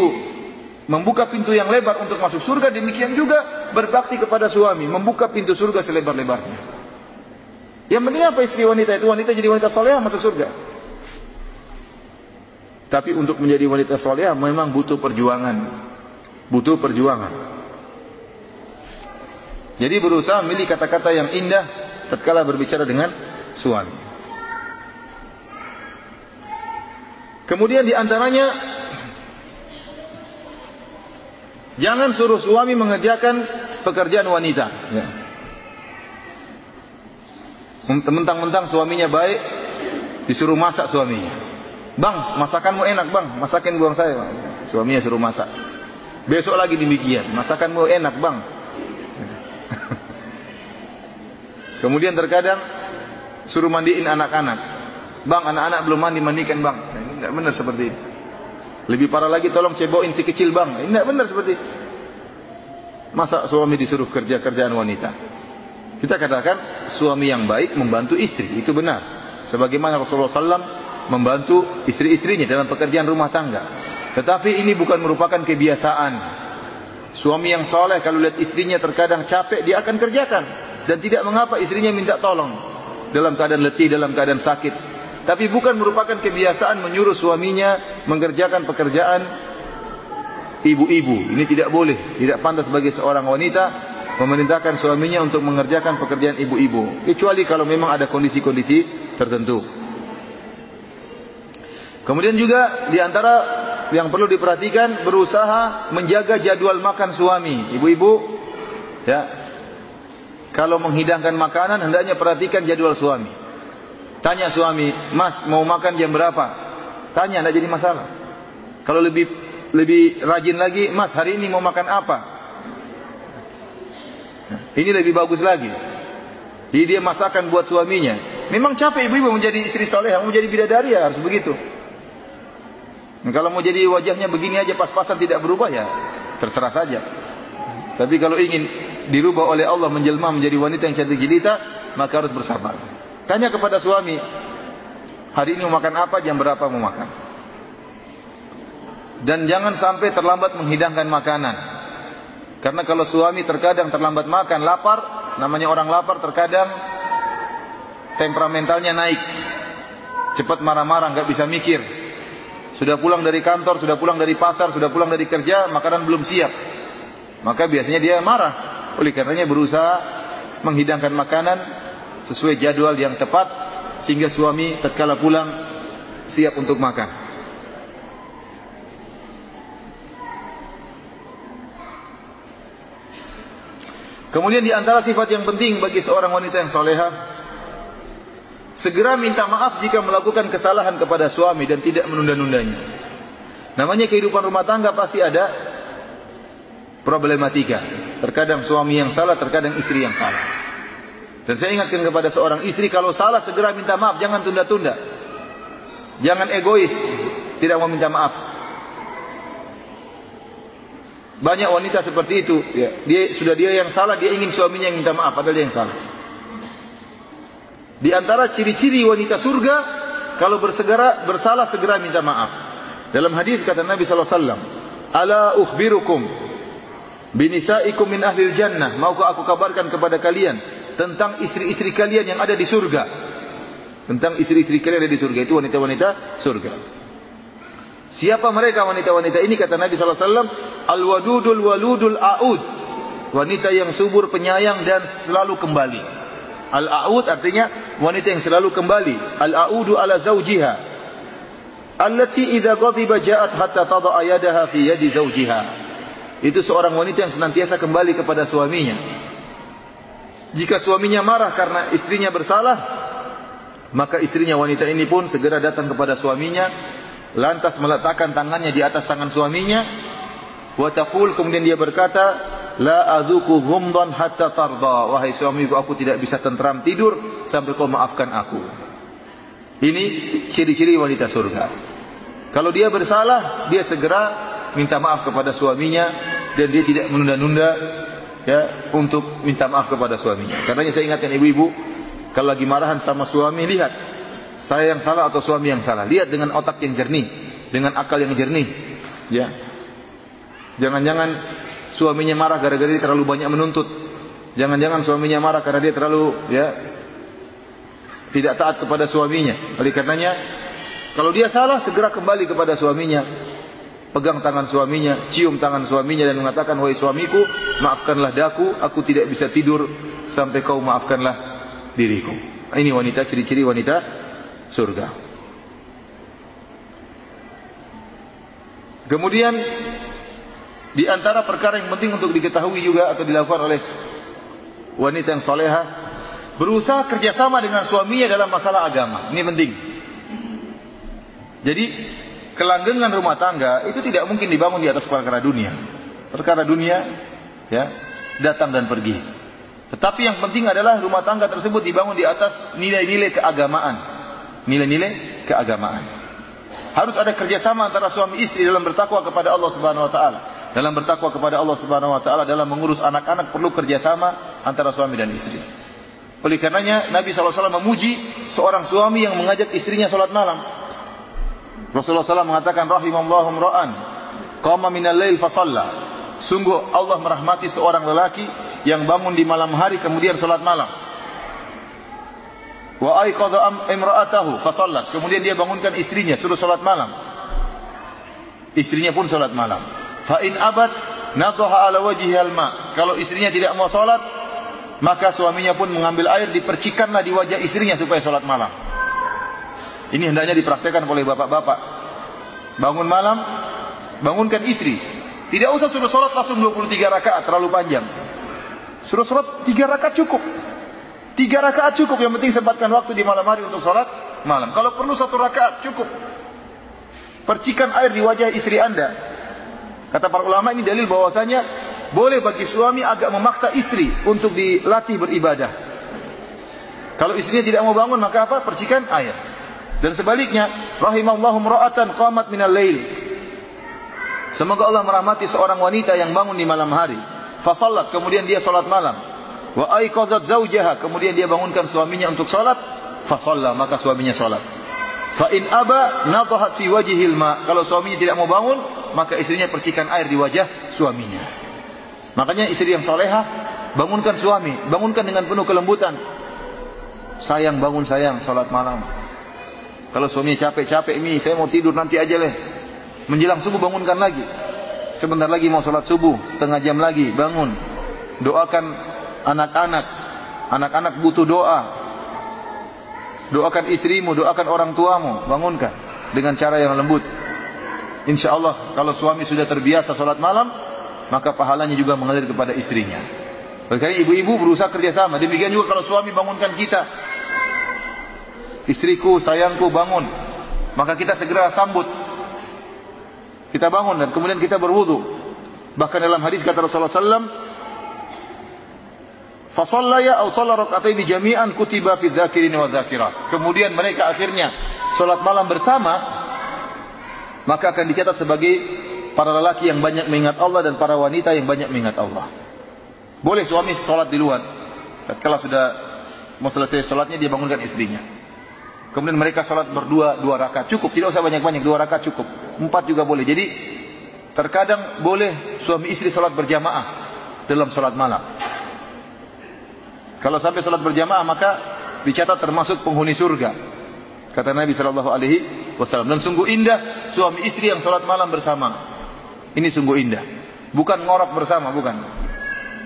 membuka pintu yang lebar untuk masuk surga demikian juga berbakti kepada suami membuka pintu surga selebar-lebarnya. Yang penting apa istri wanita itu? Wanita jadi wanita soleh masuk surga. Tapi untuk menjadi wanita soleh memang butuh perjuangan. Butuh perjuangan. Jadi berusaha memilih kata-kata yang indah tatkala berbicara dengan suami kemudian di antaranya Jangan suruh suami mengerjakan pekerjaan wanita. Ya. Mentang-mentang suaminya baik, disuruh masak suaminya. Bang, masakanmu enak bang, masakin buang saya bang. Suaminya suruh masak. Besok lagi demikian, masakanmu enak bang. Kemudian terkadang suruh mandiin anak-anak. Bang, anak-anak belum mandi, mandikan bang. Nah, ini tidak benar seperti itu. Lebih parah lagi tolong cebokin si kecil bang. Ini tidak benar seperti itu. Masa suami disuruh kerja kerjaan wanita? Kita katakan suami yang baik membantu istri. Itu benar. Sebagaimana Rasulullah SAW membantu istri-istrinya dalam pekerjaan rumah tangga. Tetapi ini bukan merupakan kebiasaan. Suami yang soleh kalau lihat istrinya terkadang capek dia akan kerjakan. Dan tidak mengapa istrinya minta tolong. Dalam keadaan letih, dalam keadaan sakit. Tapi bukan merupakan kebiasaan menyuruh suaminya mengerjakan pekerjaan ibu-ibu. Ini tidak boleh, tidak pantas bagi seorang wanita memerintahkan suaminya untuk mengerjakan pekerjaan ibu-ibu. Kecuali kalau memang ada kondisi-kondisi tertentu. Kemudian juga di antara yang perlu diperhatikan berusaha menjaga jadwal makan suami. Ibu-ibu ya. Kalau menghidangkan makanan hendaknya perhatikan jadwal suami. Tanya suami, "Mas, mau makan jam berapa?" Tanya, tidak jadi masalah. Kalau lebih lebih rajin lagi, "Mas, hari ini mau makan apa?" Ini lebih bagus lagi. Jadi dia masakan buat suaminya. Memang capek ibu-ibu menjadi istri soleh, mau menjadi bidadari ya harus begitu. Nah, kalau mau jadi wajahnya begini aja pas-pasan tidak berubah ya terserah saja. Tapi kalau ingin dirubah oleh Allah menjelma menjadi wanita yang cantik jelita, maka harus bersabar. Tanya kepada suami, hari ini mau makan apa, jam berapa mau makan. Dan jangan sampai terlambat menghidangkan makanan. Karena kalau suami terkadang terlambat makan, lapar, namanya orang lapar terkadang temperamentalnya naik. Cepat marah-marah, nggak bisa mikir. Sudah pulang dari kantor, sudah pulang dari pasar, sudah pulang dari kerja, makanan belum siap. Maka biasanya dia marah. Oleh karenanya berusaha menghidangkan makanan sesuai jadwal yang tepat sehingga suami tatkala pulang siap untuk makan. Kemudian di antara sifat yang penting bagi seorang wanita yang soleha Segera minta maaf jika melakukan kesalahan kepada suami dan tidak menunda-nundanya. Namanya kehidupan rumah tangga pasti ada problematika. Terkadang suami yang salah, terkadang istri yang salah. Dan saya ingatkan kepada seorang istri kalau salah segera minta maaf, jangan tunda-tunda. Jangan egois, tidak mau minta maaf. Banyak wanita seperti itu, ya. Dia sudah dia yang salah, dia ingin suaminya yang minta maaf, padahal dia yang salah. Di antara ciri-ciri wanita surga kalau bersegera bersalah segera minta maaf. Dalam hadis kata Nabi sallallahu alaihi wasallam, "Ala ukhbirukum binisaikum min ahli jannah?" Maukah aku kabarkan kepada kalian tentang istri-istri kalian yang ada di surga? Tentang istri-istri kalian yang ada di surga itu wanita-wanita surga. Siapa mereka wanita-wanita ini kata Nabi wasallam? Al-wadudul waludul aud. Wanita yang subur, penyayang dan selalu kembali. Al-a'ud artinya wanita yang selalu kembali. Al-a'udu ala zawjiha. Allati idza ghadiba ja'at hatta tada'a yadaha fi yadi zawjiha. Itu seorang wanita yang senantiasa kembali kepada suaminya. Jika suaminya marah karena istrinya bersalah, maka istrinya wanita ini pun segera datang kepada suaminya, lantas meletakkan tangannya di atas tangan suaminya, wa taqul kemudian dia berkata, La adzuku ghumdan hatta tarda. Wahai suamiku, aku tidak bisa tentram tidur sampai kau maafkan aku. Ini ciri-ciri wanita surga. Kalau dia bersalah, dia segera minta maaf kepada suaminya dan dia tidak menunda-nunda ya untuk minta maaf kepada suaminya. Karena saya ingatkan ibu-ibu, kalau lagi marahan sama suami, lihat saya yang salah atau suami yang salah. Lihat dengan otak yang jernih, dengan akal yang jernih. Ya. Jangan-jangan suaminya marah gara-gara dia terlalu banyak menuntut. Jangan-jangan suaminya marah karena dia terlalu ya tidak taat kepada suaminya. Oleh karenanya, kalau dia salah segera kembali kepada suaminya. Pegang tangan suaminya, cium tangan suaminya dan mengatakan, "Wahai suamiku, maafkanlah daku, aku tidak bisa tidur sampai kau maafkanlah diriku." Ini wanita ciri-ciri wanita surga. Kemudian di antara perkara yang penting untuk diketahui juga atau dilakukan oleh wanita yang soleha, berusaha kerjasama dengan suaminya dalam masalah agama. Ini penting. Jadi kelanggengan rumah tangga itu tidak mungkin dibangun di atas perkara dunia. Perkara dunia ya datang dan pergi. Tetapi yang penting adalah rumah tangga tersebut dibangun di atas nilai-nilai keagamaan. Nilai-nilai keagamaan. Harus ada kerjasama antara suami istri dalam bertakwa kepada Allah Subhanahu Wa Taala dalam bertakwa kepada Allah Subhanahu wa taala dalam mengurus anak-anak perlu kerjasama antara suami dan istri. Oleh karenanya Nabi SAW memuji seorang suami yang mengajak istrinya sholat malam. Rasulullah SAW mengatakan rahimallahu ra'an qama minal lail fasalla. Sungguh Allah merahmati seorang lelaki yang bangun di malam hari kemudian sholat malam. Wa aiqadha imra'atahu fa. Kemudian dia bangunkan istrinya suruh salat malam. Istrinya pun salat malam. Fa in abad nadhaha ala wajhiha al-ma. Kalau istrinya tidak mau salat, maka suaminya pun mengambil air dipercikanlah di wajah istrinya supaya salat malam. Ini hendaknya dipraktekkan oleh bapak-bapak. Bangun malam, bangunkan istri. Tidak usah suruh sholat langsung 23 rakaat, terlalu panjang. Suruh sholat 3 rakaat cukup. 3 rakaat cukup, yang penting sempatkan waktu di malam hari untuk sholat malam. Kalau perlu satu rakaat cukup. Percikan air di wajah istri anda. Kata para ulama ini dalil bahwasanya boleh bagi suami agak memaksa istri untuk dilatih beribadah. Kalau istrinya tidak mau bangun maka apa? Percikan air. Dan sebaliknya, rahimallahu ra'atan qamat minal lail. Semoga Allah merahmati seorang wanita yang bangun di malam hari. Fasallat, kemudian dia salat malam. Wa aiqadzat zaujaha, kemudian dia bangunkan suaminya untuk salat. Fasalla, maka suaminya salat. Fa in aba nadahat fi wajhil ma. Kalau suaminya tidak mau bangun, maka istrinya percikan air di wajah suaminya. Makanya istri yang soleha bangunkan suami, bangunkan dengan penuh kelembutan. Sayang bangun sayang, salat malam. Kalau suami capek-capek ini, saya mau tidur nanti aja leh. Menjelang subuh bangunkan lagi. Sebentar lagi mau sholat subuh, setengah jam lagi bangun. Doakan anak-anak. Anak-anak butuh doa. Doakan istrimu, doakan orang tuamu, bangunkan dengan cara yang lembut. Insya Allah kalau suami sudah terbiasa sholat malam, maka pahalanya juga mengalir kepada istrinya. Berkali ibu-ibu berusaha kerjasama. Demikian juga kalau suami bangunkan kita, istriku, sayangku bangun. Maka kita segera sambut. Kita bangun dan kemudian kita berwudu. Bahkan dalam hadis kata Rasulullah SAW, Fasallaya au shalla rak'ataini jami'an kutiba fi dzakirin wa dzakirat. Kemudian mereka akhirnya salat malam bersama maka akan dicatat sebagai para lelaki yang banyak mengingat Allah dan para wanita yang banyak mengingat Allah. Boleh suami salat di luar. Kalau sudah mau selesai salatnya dia bangunkan istrinya. Kemudian mereka sholat berdua dua rakaat cukup, tidak usah banyak-banyak dua rakaat cukup. Empat juga boleh. Jadi terkadang boleh suami istri sholat berjamaah dalam sholat malam. Kalau sampai sholat berjamaah maka dicatat termasuk penghuni surga. Kata Nabi Shallallahu Alaihi Wasallam. Dan sungguh indah suami istri yang sholat malam bersama. Ini sungguh indah. Bukan ngorok bersama, bukan.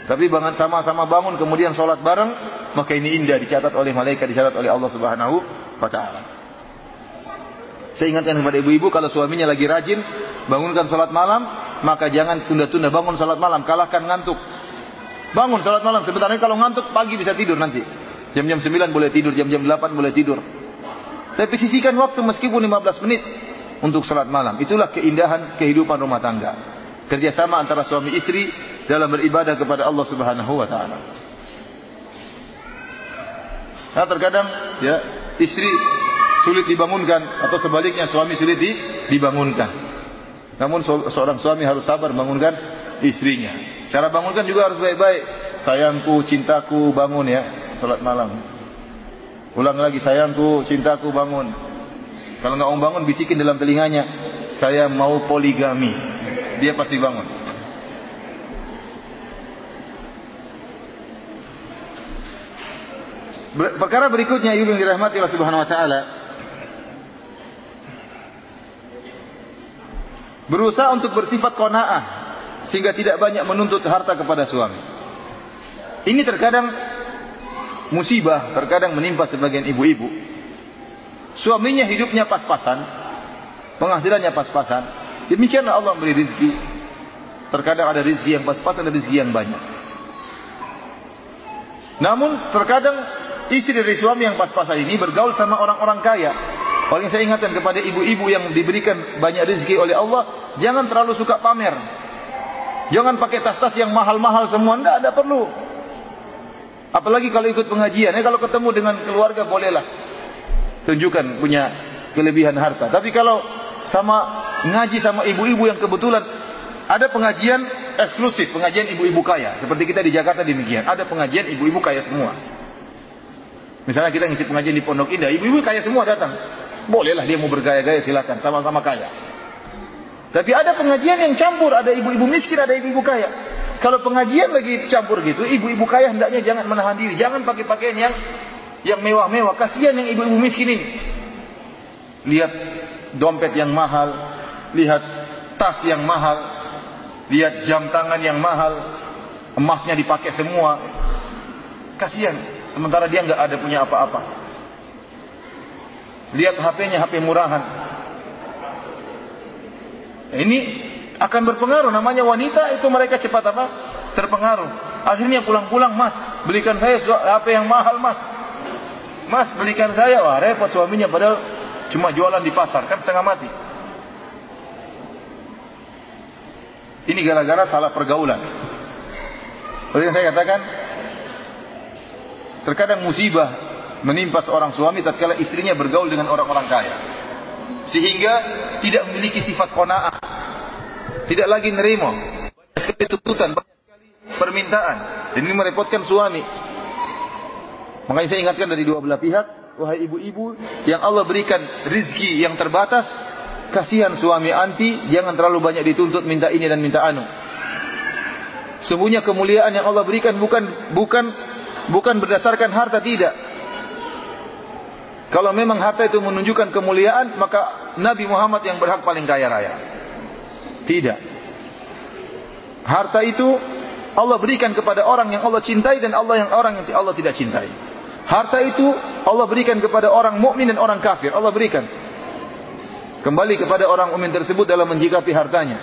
Tapi bangun sama-sama bangun kemudian sholat bareng, maka ini indah dicatat oleh malaikat, dicatat oleh Allah Subhanahu wa taala. Saya ingatkan kepada ibu-ibu kalau suaminya lagi rajin bangunkan salat malam, maka jangan tunda-tunda bangun salat malam, kalahkan ngantuk. Bangun salat malam sebentar kalau ngantuk pagi bisa tidur nanti. Jam-jam 9 boleh tidur, jam-jam 8 boleh tidur. Tapi sisihkan waktu meskipun 15 menit untuk salat malam. Itulah keindahan kehidupan rumah tangga. Kerjasama antara suami istri dalam beribadah kepada Allah Subhanahu wa taala. Nah, terkadang ya istri sulit dibangunkan atau sebaliknya suami sulit dibangunkan. Namun seorang suami harus sabar bangunkan istrinya. Cara bangunkan juga harus baik-baik. Sayangku, cintaku, bangun ya, salat malam. Ulang lagi sayangku, cintaku, bangun. Kalau nggak mau bangun bisikin dalam telinganya, saya mau poligami. Dia pasti bangun. Perkara berikutnya ibu yang dirahmati Allah Subhanahu wa taala berusaha untuk bersifat qanaah sehingga tidak banyak menuntut harta kepada suami. Ini terkadang musibah, terkadang menimpa sebagian ibu-ibu. Suaminya hidupnya pas-pasan, penghasilannya pas-pasan. Demikianlah Allah beri rezeki. Terkadang ada rezeki yang pas-pasan, ada rezeki yang banyak. Namun terkadang istri dari suami yang pas-pasan ini bergaul sama orang-orang kaya. Paling saya ingatkan kepada ibu-ibu yang diberikan banyak rezeki oleh Allah, jangan terlalu suka pamer. Jangan pakai tas-tas yang mahal-mahal semua, enggak ada perlu. Apalagi kalau ikut pengajian, ya kalau ketemu dengan keluarga bolehlah tunjukkan punya kelebihan harta. Tapi kalau sama ngaji sama ibu-ibu yang kebetulan ada pengajian eksklusif, pengajian ibu-ibu kaya. Seperti kita di Jakarta demikian. Ada pengajian ibu-ibu kaya semua. Misalnya kita ngisi pengajian di Pondok Indah, ibu-ibu kaya semua datang. Bolehlah dia mau bergaya-gaya silakan, sama-sama kaya. Tapi ada pengajian yang campur, ada ibu-ibu miskin, ada ibu-ibu kaya. Kalau pengajian lagi campur gitu, ibu-ibu kaya hendaknya jangan menahan diri, jangan pakai pakaian yang yang mewah-mewah. Kasihan yang ibu-ibu miskin ini. Lihat dompet yang mahal, lihat tas yang mahal, lihat jam tangan yang mahal, emasnya dipakai semua. Kasihan, sementara dia nggak ada punya apa-apa. Lihat HP-nya HP murahan. Ini akan berpengaruh namanya wanita itu mereka cepat apa? Terpengaruh. Akhirnya pulang-pulang, "Mas, belikan saya HP yang mahal, Mas." "Mas, belikan saya." Wah, repot suaminya padahal cuma jualan di pasar, kan setengah mati. Ini gara-gara salah pergaulan. Seperti yang saya katakan, terkadang musibah menimpa seorang suami tatkala istrinya bergaul dengan orang-orang kaya. Sehingga tidak memiliki sifat qanaah. Tidak lagi nerima. Banyak sekali tuntutan, banyak sekali permintaan. Dan ini merepotkan suami. Makanya saya ingatkan dari dua belah pihak, wahai ibu-ibu yang Allah berikan rizki yang terbatas, Kasihan suami anti, jangan terlalu banyak dituntut minta ini dan minta anu. Semuanya kemuliaan yang Allah berikan bukan bukan bukan berdasarkan harta tidak. Kalau memang harta itu menunjukkan kemuliaan, maka Nabi Muhammad yang berhak paling kaya raya. Tidak. Harta itu Allah berikan kepada orang yang Allah cintai dan Allah yang orang yang Allah tidak cintai. Harta itu Allah berikan kepada orang mukmin dan orang kafir. Allah berikan. Kembali kepada orang umin tersebut dalam menjikapi hartanya.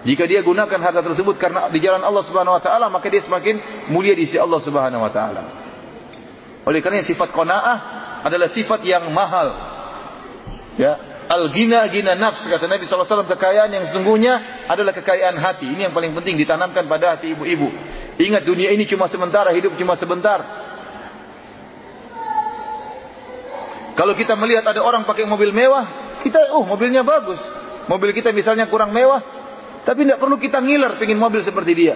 Jika dia gunakan harta tersebut karena di jalan Allah Subhanahu wa taala, maka dia semakin mulia di sisi Allah Subhanahu wa taala. Oleh karena sifat qanaah adalah sifat yang mahal. Ya, al-ghina ghina nafs kata Nabi SAW kekayaan yang sesungguhnya adalah kekayaan hati. Ini yang paling penting ditanamkan pada hati ibu-ibu. Ingat dunia ini cuma sementara, hidup cuma sebentar. Kalau kita melihat ada orang pakai mobil mewah, kita, oh mobilnya bagus. Mobil kita misalnya kurang mewah, tapi tidak perlu kita ngiler pingin mobil seperti dia.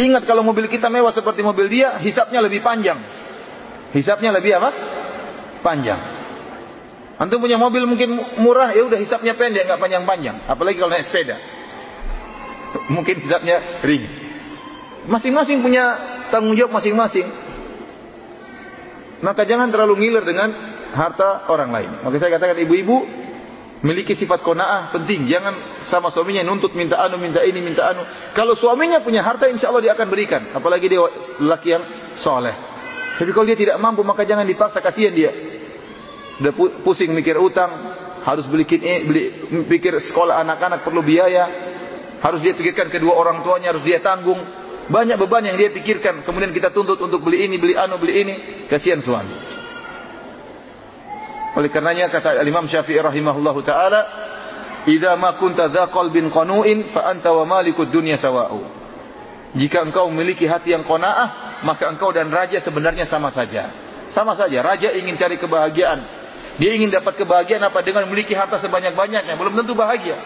Ingat kalau mobil kita mewah seperti mobil dia, hisapnya lebih panjang. Hisapnya lebih apa? Panjang. Antum punya mobil mungkin murah, ya udah hisapnya pendek, nggak panjang-panjang. Apalagi kalau naik sepeda. Mungkin hisapnya ring. Masing-masing punya tanggung jawab masing-masing. Maka jangan terlalu ngiler dengan harta orang lain. Maka saya katakan ibu-ibu memiliki sifat kona'ah penting. Jangan sama suaminya nuntut minta anu, minta ini, minta anu. Kalau suaminya punya harta insya Allah dia akan berikan. Apalagi dia laki yang soleh. Tapi kalau dia tidak mampu maka jangan dipaksa kasihan dia. Udah pusing mikir utang, harus beli eh, beli pikir sekolah anak-anak perlu biaya, harus dia pikirkan kedua orang tuanya harus dia tanggung. Banyak beban yang dia pikirkan. Kemudian kita tuntut untuk beli ini, beli anu, beli ini. Kasihan suami. Oleh karenanya kata Imam Syafi'i rahimahullahu taala, "Idza ma kunta dza qalbin qanu'in fa anta wa malikud dunya sawa'u." Jika engkau memiliki hati yang qanaah, maka engkau dan raja sebenarnya sama saja. Sama saja, raja ingin cari kebahagiaan. Dia ingin dapat kebahagiaan apa dengan memiliki harta sebanyak-banyaknya, belum tentu bahagia.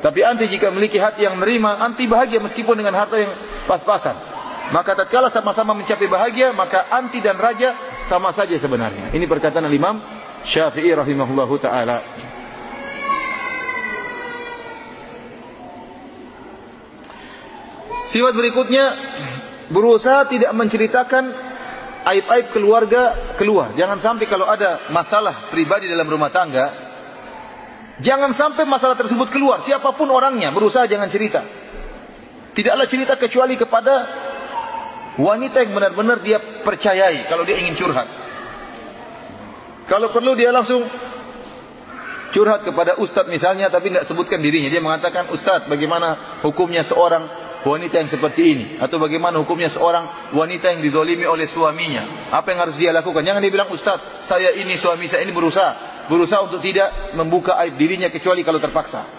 Tapi anti jika memiliki hati yang menerima, anti bahagia meskipun dengan harta yang pas-pasan. Maka tatkala sama-sama mencapai bahagia, maka anti dan raja sama saja sebenarnya. Ini perkataan Imam Syafi'i rahimahullahu taala. Sifat berikutnya berusaha tidak menceritakan aib-aib keluarga keluar. Jangan sampai kalau ada masalah pribadi dalam rumah tangga, jangan sampai masalah tersebut keluar. Siapa pun orangnya, berusaha jangan cerita. Tidaklah cerita kecuali kepada wanita yang benar-benar dia percayai kalau dia ingin curhat. Kalau perlu dia langsung curhat kepada ustaz misalnya tapi tidak sebutkan dirinya. Dia mengatakan, "Ustaz, bagaimana hukumnya seorang wanita yang seperti ini atau bagaimana hukumnya seorang wanita yang didolimi oleh suaminya? Apa yang harus dia lakukan?" Jangan dia bilang, "Ustaz, saya ini suami saya ini berusaha berusaha untuk tidak membuka aib dirinya kecuali kalau terpaksa."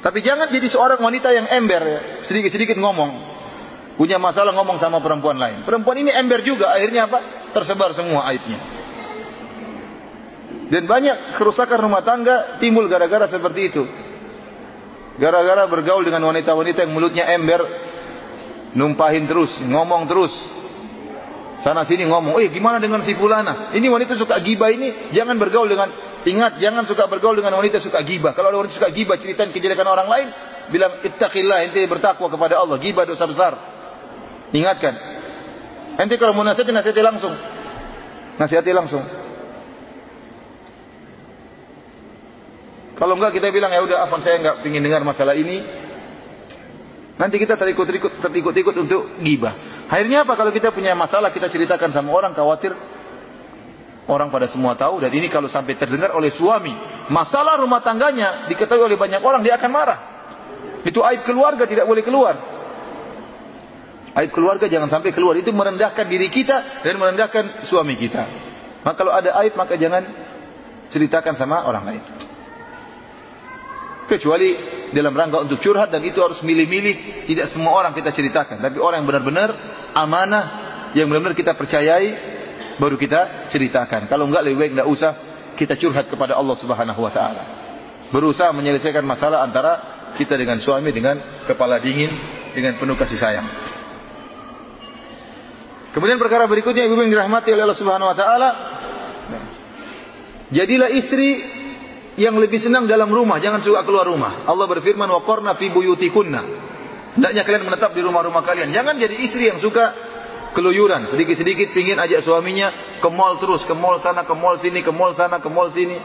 Tapi jangan jadi seorang wanita yang ember ya, sedikit-sedikit ngomong. Punya masalah ngomong sama perempuan lain. Perempuan ini ember juga, akhirnya apa? Tersebar semua aibnya. Dan banyak kerusakan rumah tangga timbul gara-gara seperti itu. Gara-gara bergaul dengan wanita-wanita yang mulutnya ember, numpahin terus, ngomong terus. Sana sini ngomong, "Eh, gimana dengan si fulana? Ini wanita suka gibah ini, jangan bergaul dengan ingat jangan suka bergaul dengan wanita suka gibah. Kalau ada wanita suka gibah ceritain kejelekan orang lain, bilang ittaqillah, ente bertakwa kepada Allah. Gibah dosa besar. Ingatkan. Ente kalau mau nasihati, nasihati langsung. Nasihati langsung. Kalau enggak kita bilang ya udah apa saya enggak pingin dengar masalah ini. Nanti kita terikut-ikut terikut-ikut untuk gibah. Akhirnya apa kalau kita punya masalah kita ceritakan sama orang khawatir orang pada semua tahu dan ini kalau sampai terdengar oleh suami, masalah rumah tangganya diketahui oleh banyak orang dia akan marah. Itu aib keluarga tidak boleh keluar. Aib keluarga jangan sampai keluar. Itu merendahkan diri kita dan merendahkan suami kita. Maka kalau ada aib maka jangan ceritakan sama orang lain. Kecuali dalam rangka untuk curhat dan itu harus milih-milih. Tidak semua orang kita ceritakan. Tapi orang yang benar-benar amanah. Yang benar-benar kita percayai. Baru kita ceritakan. Kalau enggak lebih baik enggak usah kita curhat kepada Allah subhanahu wa ta'ala. Berusaha menyelesaikan masalah antara kita dengan suami dengan kepala dingin. Dengan penuh kasih sayang. Kemudian perkara berikutnya ibu yang dirahmati oleh Allah Subhanahu wa taala. Jadilah istri yang lebih senang dalam rumah, jangan suka keluar rumah. Allah berfirman, "Wa qarna fi buyutikunna." Hendaknya kalian menetap di rumah-rumah kalian. Jangan jadi istri yang suka keluyuran, sedikit-sedikit pingin ajak suaminya ke mall terus, ke mall sana, ke mall sini, ke mall sana, ke mall sini.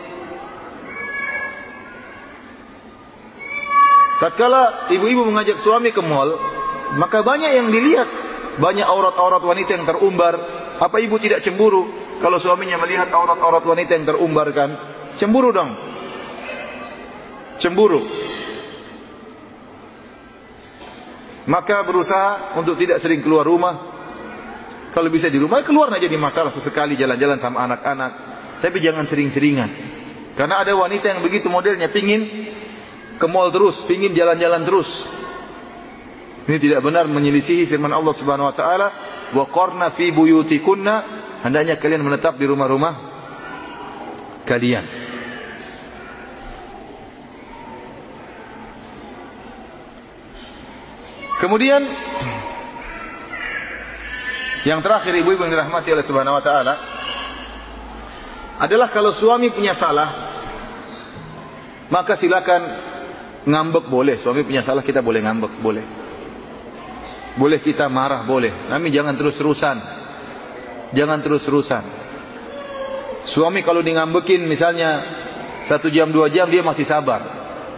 Tatkala ibu-ibu mengajak suami ke mall, maka banyak yang dilihat, banyak aurat-aurat wanita yang terumbar. Apa ibu tidak cemburu kalau suaminya melihat aurat-aurat wanita yang terumbarkan? Cemburu dong cemburu. Maka berusaha untuk tidak sering keluar rumah. Kalau bisa di rumah, keluar aja di masalah sesekali jalan-jalan sama anak-anak. Tapi jangan sering-seringan. Karena ada wanita yang begitu modelnya, pingin ke mall terus, pingin jalan-jalan terus. Ini tidak benar menyelisihi firman Allah Subhanahu wa taala, "Wa qarna fi buyutikunna", hendaknya kalian menetap di rumah-rumah kalian. Kemudian yang terakhir ibu-ibu yang dirahmati oleh Subhanahu wa taala adalah kalau suami punya salah maka silakan ngambek boleh. Suami punya salah kita boleh ngambek, boleh. Boleh kita marah, boleh. Tapi jangan terus-terusan. Jangan terus-terusan. Suami kalau di ngambekin misalnya satu jam dua jam dia masih sabar.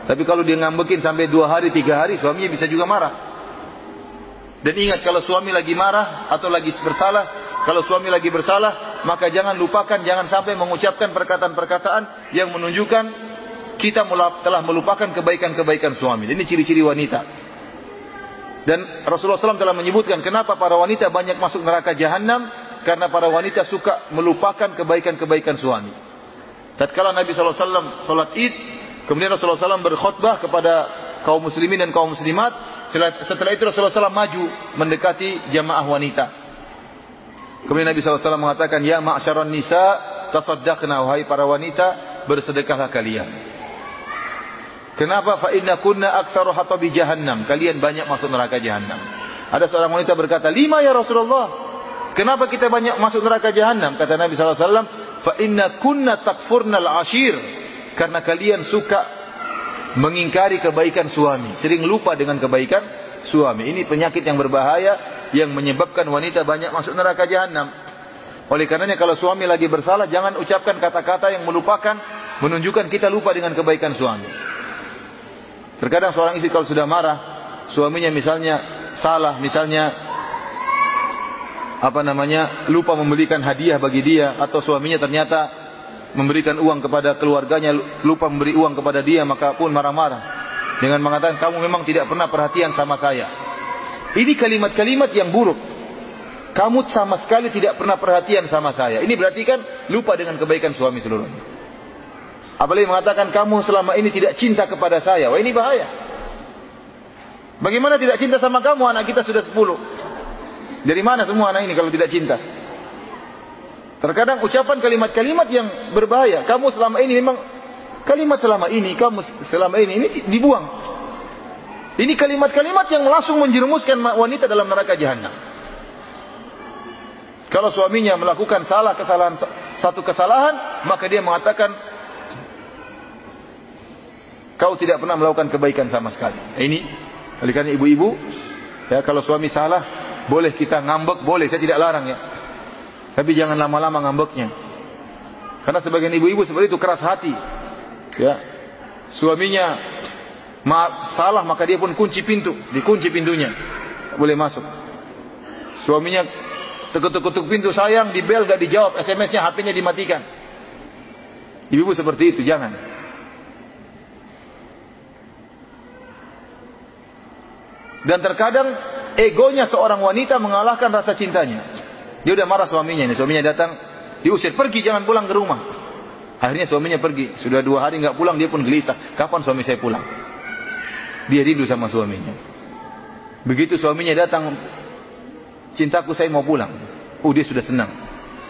Tapi kalau dia ngambekin sampai dua hari tiga hari suaminya bisa juga marah. Dan ingat kalau suami lagi marah atau lagi bersalah, kalau suami lagi bersalah, maka jangan lupakan, jangan sampai mengucapkan perkataan-perkataan yang menunjukkan kita telah melupakan kebaikan-kebaikan suami. Ini ciri-ciri wanita. Dan Rasulullah SAW telah menyebutkan kenapa para wanita banyak masuk neraka jahanam karena para wanita suka melupakan kebaikan-kebaikan suami. Tatkala Nabi SAW salat Id, kemudian Rasulullah SAW berkhutbah kepada kaum muslimin dan kaum muslimat, setelah itu Rasulullah SAW maju mendekati jamaah wanita. Kemudian Nabi SAW mengatakan, Ya ma'asyaran nisa, tasaddaqna wahai para wanita, bersedekahlah kalian. Kenapa? Fa inna kunna aktsaru hatabi jahannam. Kalian banyak masuk neraka jahannam. Ada seorang wanita berkata, lima ya Rasulullah. Kenapa kita banyak masuk neraka jahannam? Kata Nabi SAW, fa inna kunna takfurnal ashir. Karena kalian suka mengingkari kebaikan suami, sering lupa dengan kebaikan suami. Ini penyakit yang berbahaya yang menyebabkan wanita banyak masuk neraka jahanam. Oleh karenanya kalau suami lagi bersalah jangan ucapkan kata-kata yang melupakan menunjukkan kita lupa dengan kebaikan suami. Terkadang seorang istri kalau sudah marah, suaminya misalnya salah, misalnya apa namanya lupa membelikan hadiah bagi dia atau suaminya ternyata memberikan uang kepada keluarganya, lupa memberi uang kepada dia, maka pun marah-marah. Dengan mengatakan, kamu memang tidak pernah perhatian sama saya. Ini kalimat-kalimat yang buruk. Kamu sama sekali tidak pernah perhatian sama saya. Ini berarti kan lupa dengan kebaikan suami seluruhnya. Apalagi mengatakan kamu selama ini tidak cinta kepada saya. Wah ini bahaya. Bagaimana tidak cinta sama kamu? Anak kita sudah sepuluh. Dari mana semua anak ini kalau tidak cinta? Terkadang ucapan kalimat-kalimat yang berbahaya. Kamu selama ini memang kalimat selama ini, kamu selama ini ini dibuang. Ini kalimat-kalimat yang langsung menjerumuskan wanita dalam neraka jahanam. Kalau suaminya melakukan salah kesalahan satu kesalahan, maka dia mengatakan kau tidak pernah melakukan kebaikan sama sekali. Ini karena ibu-ibu ya kalau suami salah boleh kita ngambek, boleh, saya tidak larang ya. Tapi jangan lama-lama ngambeknya. Karena sebagian ibu-ibu seperti itu keras hati. Ya. Suaminya ma salah maka dia pun kunci pintu, dikunci pintunya. Boleh masuk. Suaminya ketuk-ketuk pintu sayang, di bel gak dijawab, SMS-nya HP-nya dimatikan. Ibu-ibu seperti itu, jangan. Dan terkadang egonya seorang wanita mengalahkan rasa cintanya. Dia udah marah suaminya ini, suaminya datang, diusir, pergi jangan pulang ke rumah. Akhirnya suaminya pergi, sudah dua hari nggak pulang, dia pun gelisah. Kapan suami saya pulang? Dia rindu sama suaminya. Begitu suaminya datang, cintaku saya mau pulang. Oh dia sudah senang.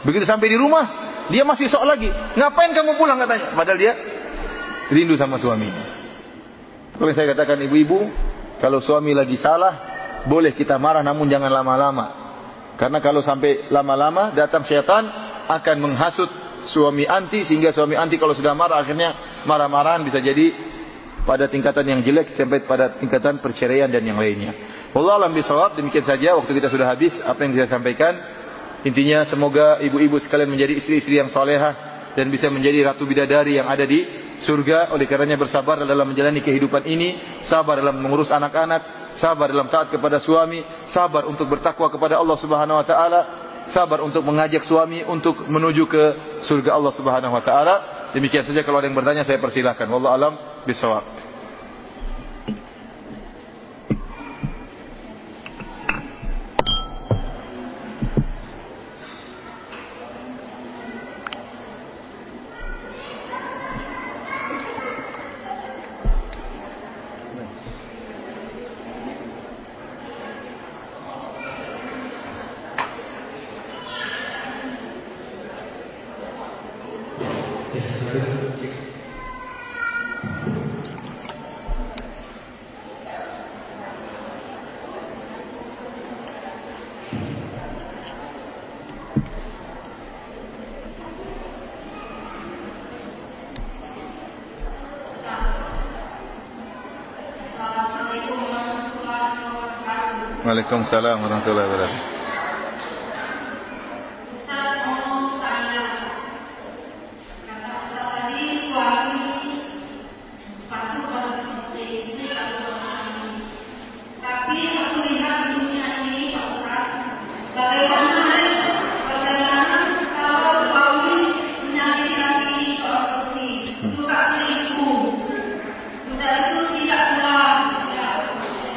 Begitu sampai di rumah, dia masih sok lagi. Ngapain kamu pulang katanya? Padahal dia rindu sama suaminya. Kalau saya katakan ibu-ibu, kalau suami lagi salah, boleh kita marah namun jangan lama-lama. Karena kalau sampai lama-lama datang syaitan akan menghasut suami anti sehingga suami anti kalau sudah marah akhirnya marah-marahan bisa jadi pada tingkatan yang jelek sampai pada tingkatan perceraian dan yang lainnya. Allah alam bisawab demikian saja waktu kita sudah habis apa yang saya sampaikan intinya semoga ibu-ibu sekalian menjadi istri-istri yang solehah dan bisa menjadi ratu bidadari yang ada di surga oleh karenanya bersabar dalam menjalani kehidupan ini, sabar dalam mengurus anak-anak, sabar dalam taat kepada suami, sabar untuk bertakwa kepada Allah Subhanahu wa taala, sabar untuk mengajak suami untuk menuju ke surga Allah Subhanahu wa taala. Demikian saja kalau ada yang bertanya saya persilahkan. Wallahu alam bisawab. Waalaikumsalam warahmatullahi wabarakatuh.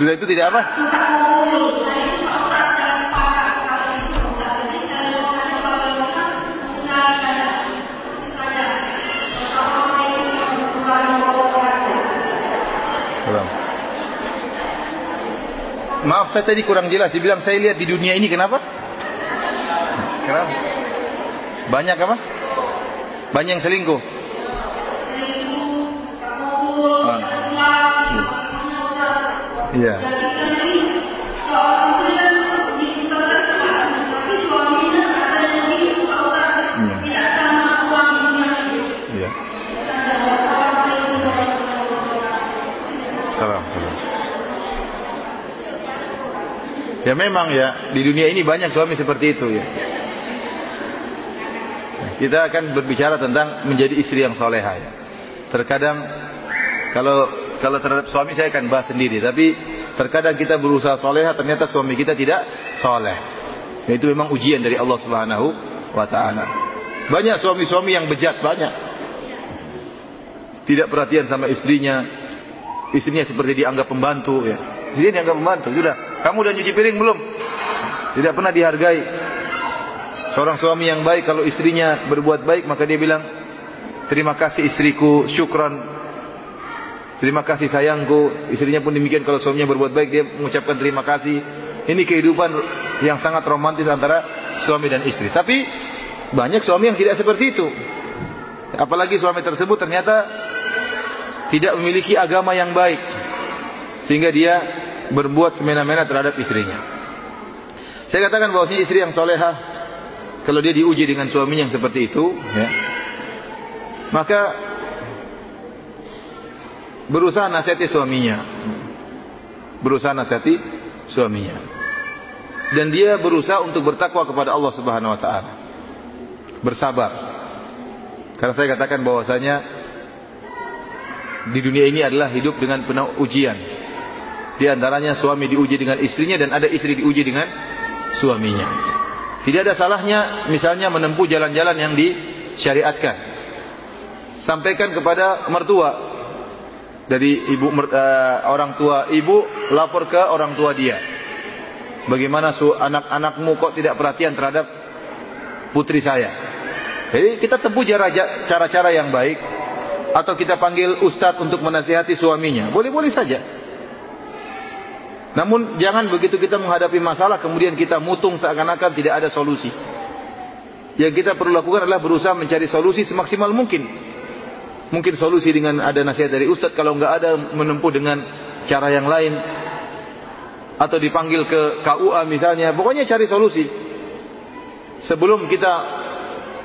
Sudah itu tidak apa? Maaf saya tadi kurang jelas. Dibilang saya lihat di dunia ini kenapa? Kenapa? Banyak apa? Banyak yang selingkuh. Ah. Iya. Ya memang ya di dunia ini banyak suami seperti itu ya. Kita akan berbicara tentang menjadi istri yang soleha ya. Terkadang kalau kalau terhadap suami saya akan bahas sendiri. Tapi terkadang kita berusaha soleha ternyata suami kita tidak soleh. Itu memang ujian dari Allah Subhanahu wa taala. Banyak suami-suami yang bejat banyak. Tidak perhatian sama istrinya. Istrinya seperti dianggap pembantu ya. Istrinya dianggap pembantu. Sudah, kamu udah nyuci piring belum? Tidak pernah dihargai. Seorang suami yang baik kalau istrinya berbuat baik maka dia bilang terima kasih istriku, syukran Terima kasih sayangku. Istrinya pun demikian kalau suaminya berbuat baik dia mengucapkan terima kasih. Ini kehidupan yang sangat romantis antara suami dan istri. Tapi banyak suami yang tidak seperti itu. Apalagi suami tersebut ternyata tidak memiliki agama yang baik. Sehingga dia berbuat semena-mena terhadap istrinya. Saya katakan bahwasanya istri yang soleha kalau dia diuji dengan suaminya yang seperti itu, ya, maka berusaha nasihati suaminya. Berusaha nasihati suaminya. dan dia berusaha untuk bertakwa kepada Allah Subhanahu wa taala. Bersabar. Karena saya katakan bahwasanya di dunia ini adalah hidup dengan penuh ujian. Di antaranya suami diuji dengan istrinya dan ada istri diuji dengan suaminya. Tidak ada salahnya misalnya menempuh jalan-jalan yang disyariatkan. Sampaikan kepada mertua dari ibu uh, orang tua ibu lapor ke orang tua dia. Bagaimana su anak-anakmu kok tidak perhatian terhadap putri saya? Jadi kita tempuh cara-cara yang baik atau kita panggil ustadz untuk menasihati suaminya. Boleh-boleh saja. Namun jangan begitu kita menghadapi masalah kemudian kita mutung seakan-akan tidak ada solusi. Yang kita perlu lakukan adalah berusaha mencari solusi semaksimal mungkin. Mungkin solusi dengan ada nasihat dari ustadz kalau nggak ada menempuh dengan cara yang lain atau dipanggil ke KUA misalnya. Pokoknya cari solusi. Sebelum kita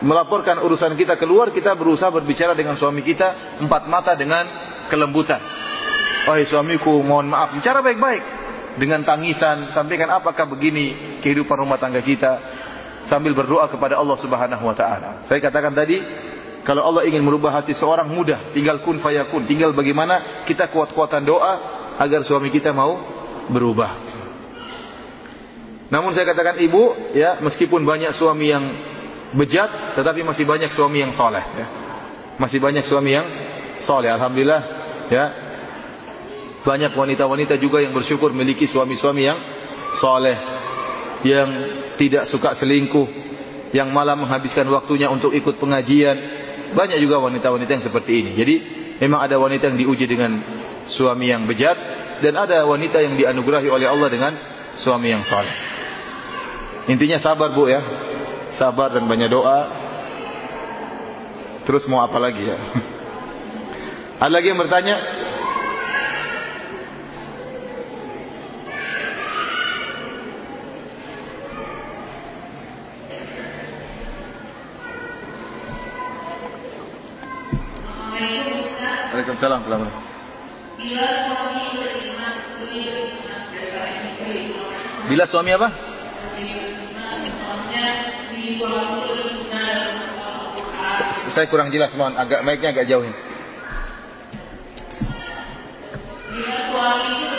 melaporkan urusan kita keluar, kita berusaha berbicara dengan suami kita empat mata dengan kelembutan. Wahai suamiku, mohon maaf. Bicara baik-baik dengan tangisan sampaikan apakah begini kehidupan rumah tangga kita sambil berdoa kepada Allah Subhanahu wa taala. Saya katakan tadi kalau Allah ingin merubah hati seorang mudah, tinggal kun fayakun, tinggal bagaimana kita kuat-kuatan doa agar suami kita mau berubah. Namun saya katakan ibu, ya meskipun banyak suami yang bejat, tetapi masih banyak suami yang soleh. Ya. Masih banyak suami yang soleh. Alhamdulillah, ya banyak wanita-wanita juga yang bersyukur memiliki suami-suami yang soleh, yang tidak suka selingkuh, yang malah menghabiskan waktunya untuk ikut pengajian. Banyak juga wanita-wanita yang seperti ini. Jadi memang ada wanita yang diuji dengan suami yang bejat dan ada wanita yang dianugerahi oleh Allah dengan suami yang soleh. Intinya sabar bu ya, sabar dan banyak doa. Terus mau apa lagi ya? Ada lagi yang bertanya? Waalaikumsalam Bila suami apa? Saya kurang jelas mohon agak mic-nya agak jauhin. Bila suami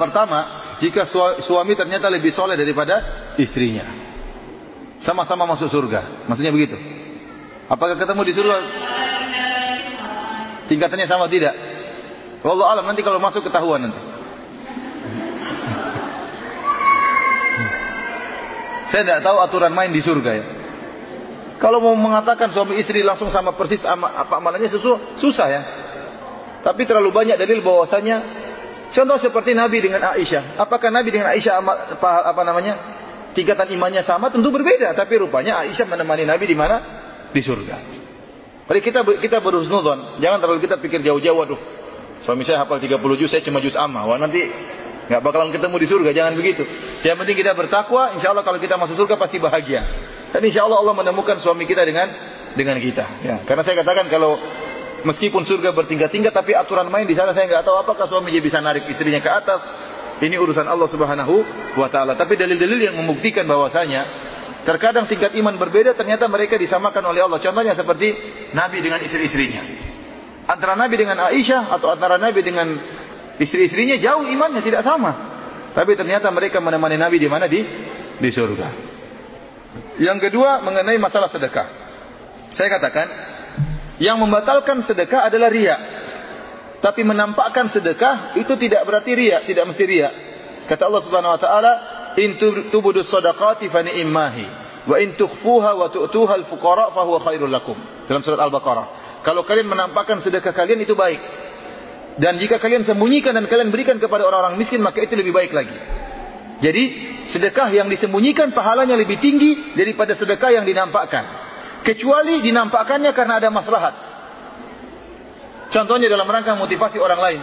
pertama, jika suami ternyata lebih soleh daripada istrinya. Sama-sama masuk surga. Maksudnya begitu. Apakah ketemu di surga? Tingkatannya sama tidak? Allah alam nanti kalau masuk ketahuan nanti. Saya tidak tahu aturan main di surga ya. Kalau mau mengatakan suami istri langsung sama persis apa amalannya susah, susah ya. Tapi terlalu banyak dalil bahwasanya Contoh seperti Nabi dengan Aisyah. Apakah Nabi dengan Aisyah apa, apa namanya? Tingkatan imannya sama? Tentu berbeda. Tapi rupanya Aisyah menemani Nabi di mana? Di surga. Jadi kita kita berhusnudzon. Jangan terlalu kita pikir jauh-jauh. Waduh, suami saya hafal 30 juz, saya cuma juz amma. Wah nanti nggak bakalan ketemu di surga. Jangan begitu. Yang penting kita bertakwa. Insya Allah kalau kita masuk surga pasti bahagia. Dan insya Allah Allah menemukan suami kita dengan dengan kita. Ya, karena saya katakan kalau meskipun surga bertingkat-tingkat tapi aturan main di sana saya nggak tahu apakah suami dia bisa narik istrinya ke atas. Ini urusan Allah Subhanahu wa taala. Tapi dalil-dalil yang membuktikan bahwasanya terkadang tingkat iman berbeda ternyata mereka disamakan oleh Allah. Contohnya seperti Nabi dengan istri-istrinya. Antara Nabi dengan Aisyah atau antara Nabi dengan istri-istrinya jauh imannya tidak sama. Tapi ternyata mereka menemani Nabi di mana di di surga. Yang kedua mengenai masalah sedekah. Saya katakan yang membatalkan sedekah adalah ria. Tapi menampakkan sedekah itu tidak berarti ria, tidak mesti ria. Kata Allah Subhanahu wa taala, "In tubudu shadaqati fa ni'mahi, wa in tukhfuha wa tu'tuha al-fuqara fa huwa khairul lakum." Dalam surat Al-Baqarah. Kalau kalian menampakkan sedekah kalian itu baik. Dan jika kalian sembunyikan dan kalian berikan kepada orang-orang miskin, maka itu lebih baik lagi. Jadi, sedekah yang disembunyikan pahalanya lebih tinggi daripada sedekah yang dinampakkan. Kecuali dinampakkannya karena ada maslahat. Contohnya dalam rangka motivasi orang lain.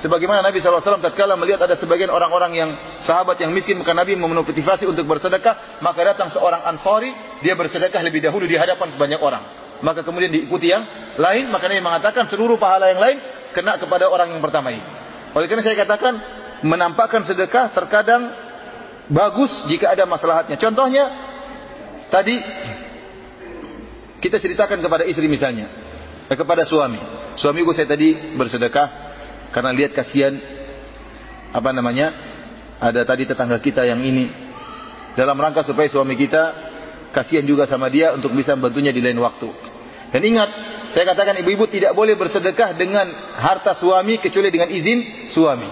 Sebagaimana Nabi SAW tatkala melihat ada sebagian orang-orang yang sahabat yang miskin, maka Nabi memotivasi untuk bersedekah, maka datang seorang Ansari, dia bersedekah lebih dahulu di hadapan sebanyak orang. Maka kemudian diikuti yang lain, maka Nabi mengatakan seluruh pahala yang lain kena kepada orang yang pertama ini. Oleh karena saya katakan menampakkan sedekah terkadang bagus jika ada maslahatnya. Contohnya tadi kita ceritakan kepada istri misalnya, eh, kepada suami. Suamiku saya tadi bersedekah karena lihat kasihan apa namanya? Ada tadi tetangga kita yang ini dalam rangka supaya suami kita kasihan juga sama dia untuk bisa membantunya di lain waktu. Dan ingat, saya katakan ibu-ibu tidak boleh bersedekah dengan harta suami kecuali dengan izin suami.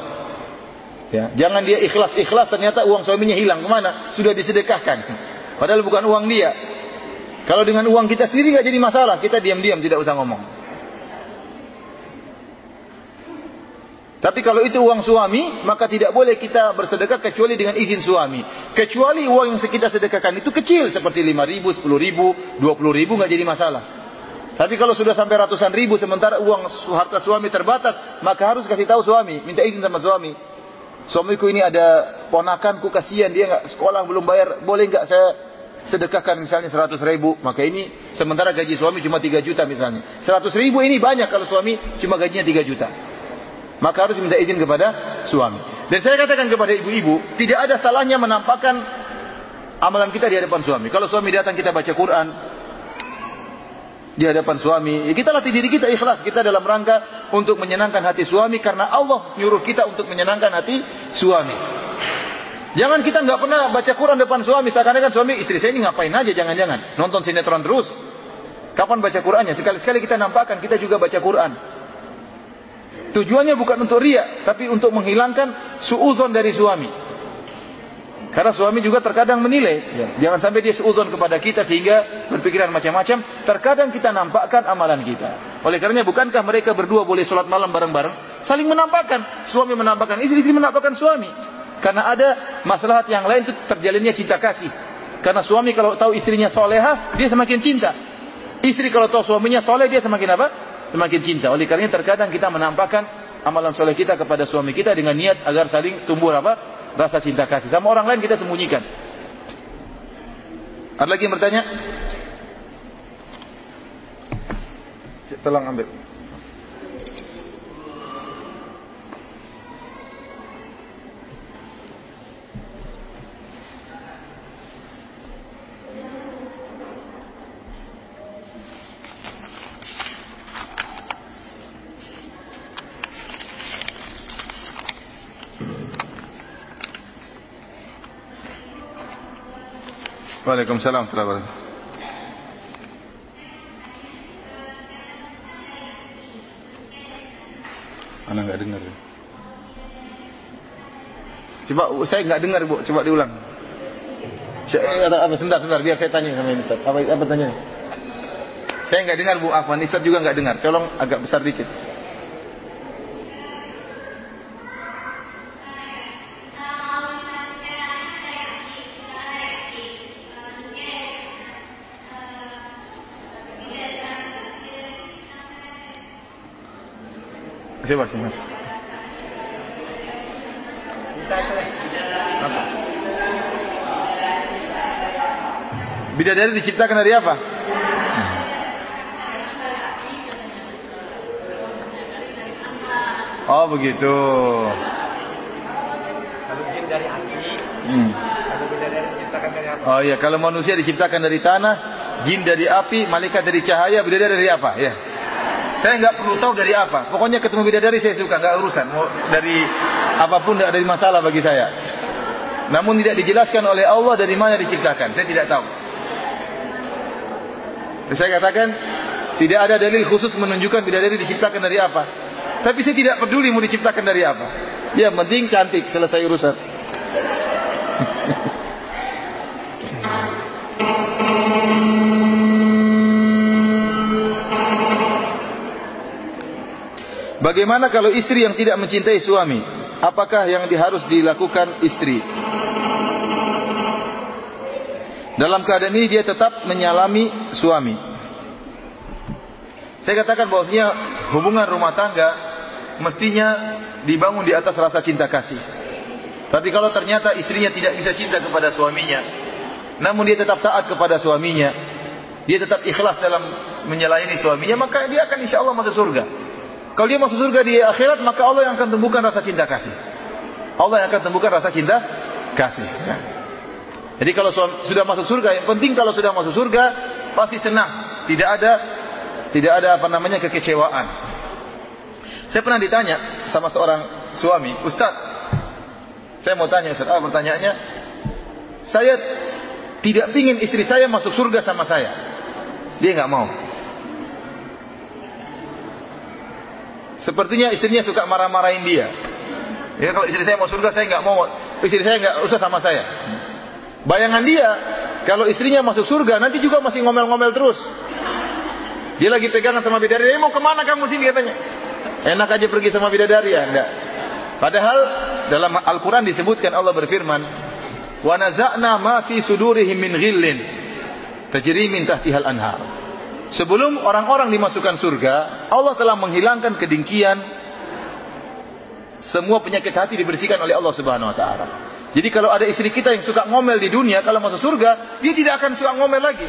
Ya, jangan dia ikhlas-ikhlas ternyata uang suaminya hilang ke mana? Sudah disedekahkan. Padahal bukan uang dia. Kalau dengan uang kita sendiri nggak jadi masalah, kita diam-diam tidak usah ngomong. Tapi kalau itu uang suami, maka tidak boleh kita bersedekah kecuali dengan izin suami. Kecuali uang yang kita sedekahkan itu kecil seperti 5 ribu, 10 ribu, 20 ribu nggak jadi masalah. Tapi kalau sudah sampai ratusan ribu sementara uang harta suami terbatas, maka harus kasih tahu suami, minta izin sama suami. Suamiku ini ada ponakanku kasihan dia nggak sekolah belum bayar, boleh nggak saya sedekahkan misalnya seratus ribu, maka ini sementara gaji suami cuma tiga juta misalnya. Seratus ribu ini banyak kalau suami cuma gajinya tiga juta. Maka harus minta izin kepada suami. Dan saya katakan kepada ibu-ibu, tidak ada salahnya menampakkan amalan kita di hadapan suami. Kalau suami datang kita baca Quran, di hadapan suami. Ya, kita latih diri kita ikhlas. Kita dalam rangka untuk menyenangkan hati suami karena Allah nyuruh kita untuk menyenangkan hati suami. Jangan kita nggak pernah baca Quran depan suami. Seakan-akan suami istri saya ini ngapain aja jangan-jangan nonton sinetron terus. Kapan baca Qurannya? Sekali-sekali kita nampakkan kita juga baca Quran. Tujuannya bukan untuk riak, tapi untuk menghilangkan suuzon dari suami. Karena suami juga terkadang menilai. Ya. Jangan sampai dia seuzon kepada kita sehingga berpikiran macam-macam. Terkadang kita nampakkan amalan kita. Oleh karenanya bukankah mereka berdua boleh sholat malam bareng-bareng? Saling menampakkan. Suami menampakkan istri, istri menampakkan suami. Karena ada masalah yang lain itu terjalinnya cinta kasih. Karena suami kalau tahu istrinya soleha, dia semakin cinta. Istri kalau tahu suaminya soleh, dia semakin apa? Semakin cinta. Oleh karenanya terkadang kita menampakkan amalan soleh kita kepada suami kita dengan niat agar saling tumbuh apa? rasa cinta kasih. Sama orang lain kita sembunyikan. Ada lagi yang bertanya? Tolong ambil. Waalaikumsalam warahmatullahi wabarakatuh. Anak nggak dengar. Coba saya nggak dengar bu, coba diulang. Saya, apa, sebentar, sebentar, biar saya tanya sama Ustaz. Apa, apa tanya? Saya nggak dengar bu, apa Ustaz juga nggak dengar. Tolong agak besar dikit. Coba mas. Apa? Bidadari diciptakan dari apa? Oh begitu. Kalau jin dari api, Hmm. kalau bidadari diciptakan dari apa? Oh iya, kalau manusia diciptakan dari tanah, jin dari api, malaikat dari cahaya, bidadari dari apa? Ya. Saya nggak perlu tahu dari apa. Pokoknya ketemu bidadari saya suka, nggak urusan. Mau dari apa pun nggak dari masalah bagi saya. Namun tidak dijelaskan oleh Allah dari mana diciptakan. Saya tidak tahu. Saya katakan tidak ada dalil khusus menunjukkan bidadari diciptakan dari apa. Tapi saya tidak peduli mau diciptakan dari apa. Ya, penting cantik selesai urusan. Bagaimana kalau istri yang tidak mencintai suami? Apakah yang harus dilakukan istri? Dalam keadaan ini dia tetap menyalami suami. Saya katakan bahwasanya hubungan rumah tangga mestinya dibangun di atas rasa cinta kasih. Tapi kalau ternyata istrinya tidak bisa cinta kepada suaminya, namun dia tetap taat kepada suaminya, dia tetap ikhlas dalam menyelayani suaminya, maka dia akan insya Allah masuk surga. Kalau dia masuk surga di akhirat, maka Allah yang akan tumbuhkan rasa cinta kasih. Allah yang akan tumbuhkan rasa cinta kasih. Ya. Jadi kalau sudah masuk surga, yang penting kalau sudah masuk surga pasti senang, tidak ada tidak ada apa namanya kekecewaan. Saya pernah ditanya sama seorang suami, Ustaz, saya mau tanya Ustaz, apa pertanyaannya? Saya tidak ingin istri saya masuk surga sama saya. Dia nggak mau. Sepertinya istrinya suka marah-marahin dia. Ya kalau istri saya mau surga saya nggak mau, istri saya nggak usah sama saya. Bayangan dia, kalau istrinya masuk surga, nanti juga masih ngomel-ngomel terus. Dia lagi pegangan sama bidadari, eh, mau ke mana kamu sini katanya. Enak aja pergi sama bidadari ya, enggak. Padahal dalam Al-Quran disebutkan Allah berfirman, Wa naza'na ma fi sudurihim min ghillin tajri min tahtihal anhar. Sebelum orang-orang dimasukkan surga, Allah telah menghilangkan kedengkian semua penyakit hati dibersihkan oleh Allah Subhanahu wa taala. Jadi kalau ada istri kita yang suka ngomel di dunia, kalau masuk surga, dia tidak akan suka ngomel lagi.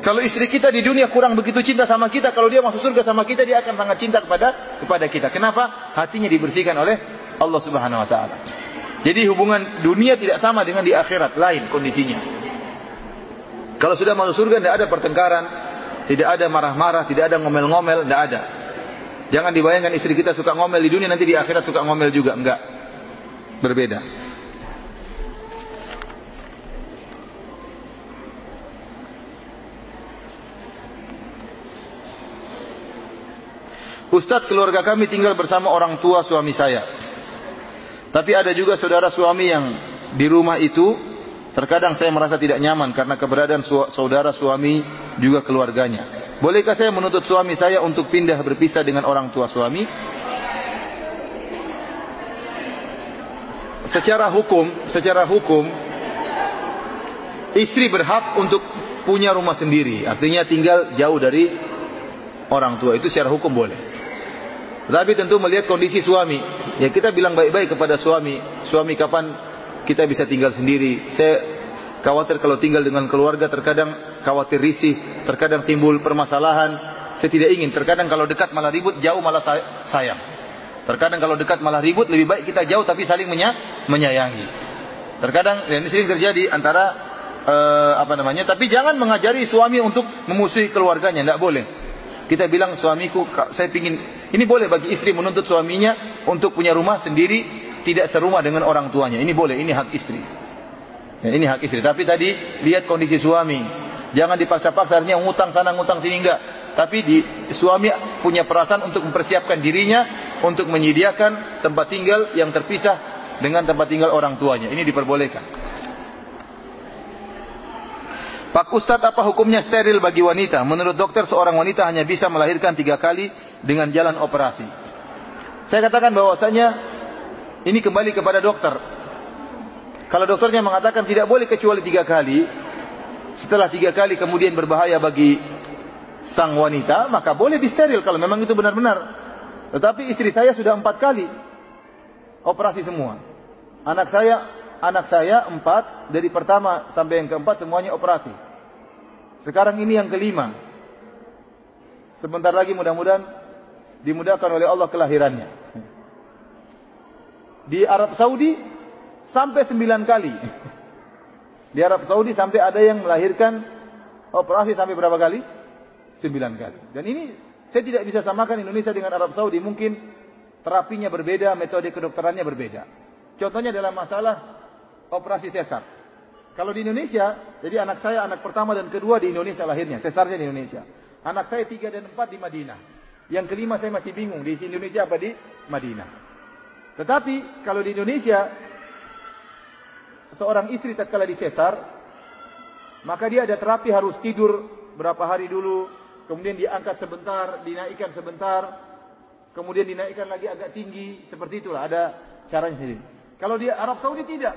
Kalau istri kita di dunia kurang begitu cinta sama kita, kalau dia masuk surga sama kita, dia akan sangat cinta kepada kepada kita. Kenapa? Hatinya dibersihkan oleh Allah Subhanahu wa taala. Jadi hubungan dunia tidak sama dengan di akhirat, lain kondisinya. Kalau sudah masuk surga tidak ada pertengkaran, tidak ada marah-marah, tidak ada ngomel-ngomel, tidak ada. Jangan dibayangkan istri kita suka ngomel di dunia nanti di akhirat suka ngomel juga, enggak berbeda. Ustadz keluarga kami tinggal bersama orang tua suami saya. Tapi ada juga saudara suami yang di rumah itu terkadang saya merasa tidak nyaman karena keberadaan saudara suami juga keluarganya. Bolehkah saya menuntut suami saya untuk pindah berpisah dengan orang tua suami? secara hukum, secara hukum istri berhak untuk punya rumah sendiri, artinya tinggal jauh dari orang tua itu secara hukum boleh. Tapi tentu melihat kondisi suami. Ya kita bilang baik-baik kepada suami. Suami kapan kita bisa tinggal sendiri? Saya khawatir kalau tinggal dengan keluarga terkadang khawatir risih, terkadang timbul permasalahan. Saya tidak ingin. Terkadang kalau dekat malah ribut, jauh malah sayang. Terkadang kalau dekat malah ribut, lebih baik kita jauh tapi saling menyayangi. Terkadang dan ini sering terjadi antara uh, apa namanya, tapi jangan mengajari suami untuk memusuhi keluarganya, tidak boleh. Kita bilang suamiku, saya pingin ini boleh bagi istri menuntut suaminya untuk punya rumah sendiri, tidak serumah dengan orang tuanya. Ini boleh, ini hak istri. Ya, ini hak istri. Tapi tadi lihat kondisi suami. Jangan dipaksa-paksa artinya ngutang sana ngutang sini enggak. Tapi di, suami punya perasaan untuk mempersiapkan dirinya untuk menyediakan tempat tinggal yang terpisah dengan tempat tinggal orang tuanya. Ini diperbolehkan. Pak Ustadz apa hukumnya steril bagi wanita? Menurut dokter seorang wanita hanya bisa melahirkan tiga kali dengan jalan operasi. Saya katakan bahwasanya ini kembali kepada dokter. Kalau dokternya mengatakan tidak boleh kecuali tiga kali, setelah tiga kali kemudian berbahaya bagi sang wanita, maka boleh disteril kalau memang itu benar-benar tetapi istri saya sudah empat kali operasi semua. Anak saya, anak saya empat dari pertama sampai yang keempat semuanya operasi. Sekarang ini yang kelima. Sebentar lagi mudah-mudahan dimudahkan oleh Allah kelahirannya. Di Arab Saudi sampai sembilan kali. Di Arab Saudi sampai ada yang melahirkan operasi sampai berapa kali? Sembilan kali. Dan ini saya tidak bisa samakan Indonesia dengan Arab Saudi. Mungkin terapinya berbeda, metode kedokterannya berbeda. Contohnya dalam masalah operasi sesar. Kalau di Indonesia, jadi anak saya anak pertama dan kedua di Indonesia lahirnya, sesarnya di Indonesia. Anak saya tiga dan empat di Madinah. Yang kelima saya masih bingung di Indonesia apa di Madinah. Tetapi kalau di Indonesia seorang istri tatkala di sesar, maka dia ada terapi harus tidur berapa hari dulu, kemudian diangkat sebentar, dinaikkan sebentar, kemudian dinaikkan lagi agak tinggi, seperti itulah ada caranya sendiri. Kalau di Arab Saudi tidak.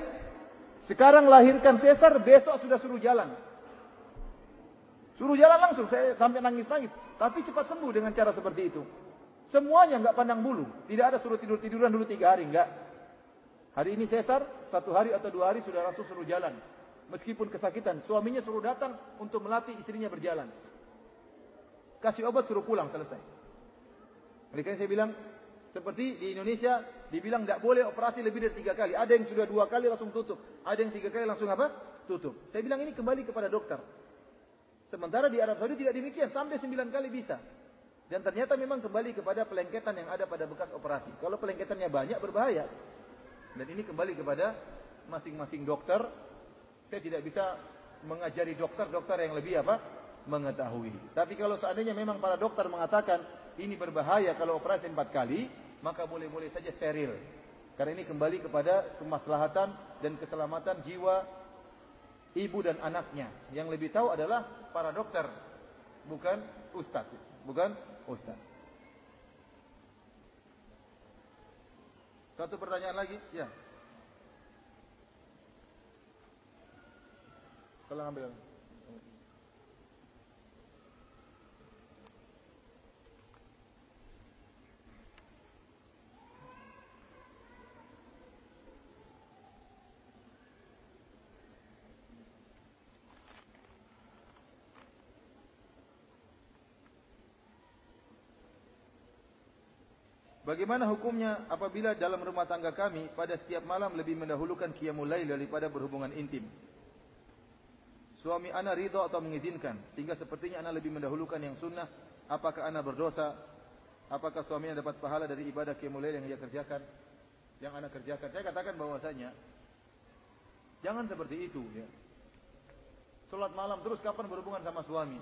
Sekarang lahirkan sesar, besok sudah suruh jalan. Suruh jalan langsung, saya sampai nangis-nangis. Tapi cepat sembuh dengan cara seperti itu. Semuanya nggak pandang bulu. Tidak ada suruh tidur-tiduran dulu tiga hari, enggak. Hari ini sesar, satu hari atau dua hari sudah langsung suruh jalan. Meskipun kesakitan, suaminya suruh datang untuk melatih istrinya berjalan. Kasih obat suruh pulang, selesai. Karena saya bilang, seperti di Indonesia, dibilang tidak boleh operasi lebih dari tiga kali. Ada yang sudah dua kali langsung tutup. Ada yang tiga kali langsung apa? Tutup. Saya bilang ini kembali kepada dokter. Sementara di Arab Saudi tidak demikian. Sampai sembilan kali bisa. Dan ternyata memang kembali kepada pelengketan yang ada pada bekas operasi. Kalau pelengketannya banyak berbahaya. Dan ini kembali kepada masing-masing dokter. Saya tidak bisa mengajari dokter-dokter yang lebih apa? Mengetahui. Tapi kalau seandainya memang para dokter mengatakan ini berbahaya kalau operasi empat kali, maka boleh-boleh saja steril. Karena ini kembali kepada kemaslahatan dan keselamatan jiwa ibu dan anaknya. Yang lebih tahu adalah para dokter, bukan ustaz, bukan ustaz. Satu pertanyaan lagi, ya. Tolong ambil. Bagaimana hukumnya apabila dalam rumah tangga kami pada setiap malam lebih mendahulukan qiyamul lail daripada berhubungan intim? Suami ana ridha atau mengizinkan sehingga sepertinya ana lebih mendahulukan yang sunnah. Apakah ana berdosa? Apakah suaminya dapat pahala dari ibadah qiyamul lail yang ia kerjakan? Yang ana kerjakan. Saya katakan bahwasanya jangan seperti itu ya. Salat malam terus kapan berhubungan sama suami?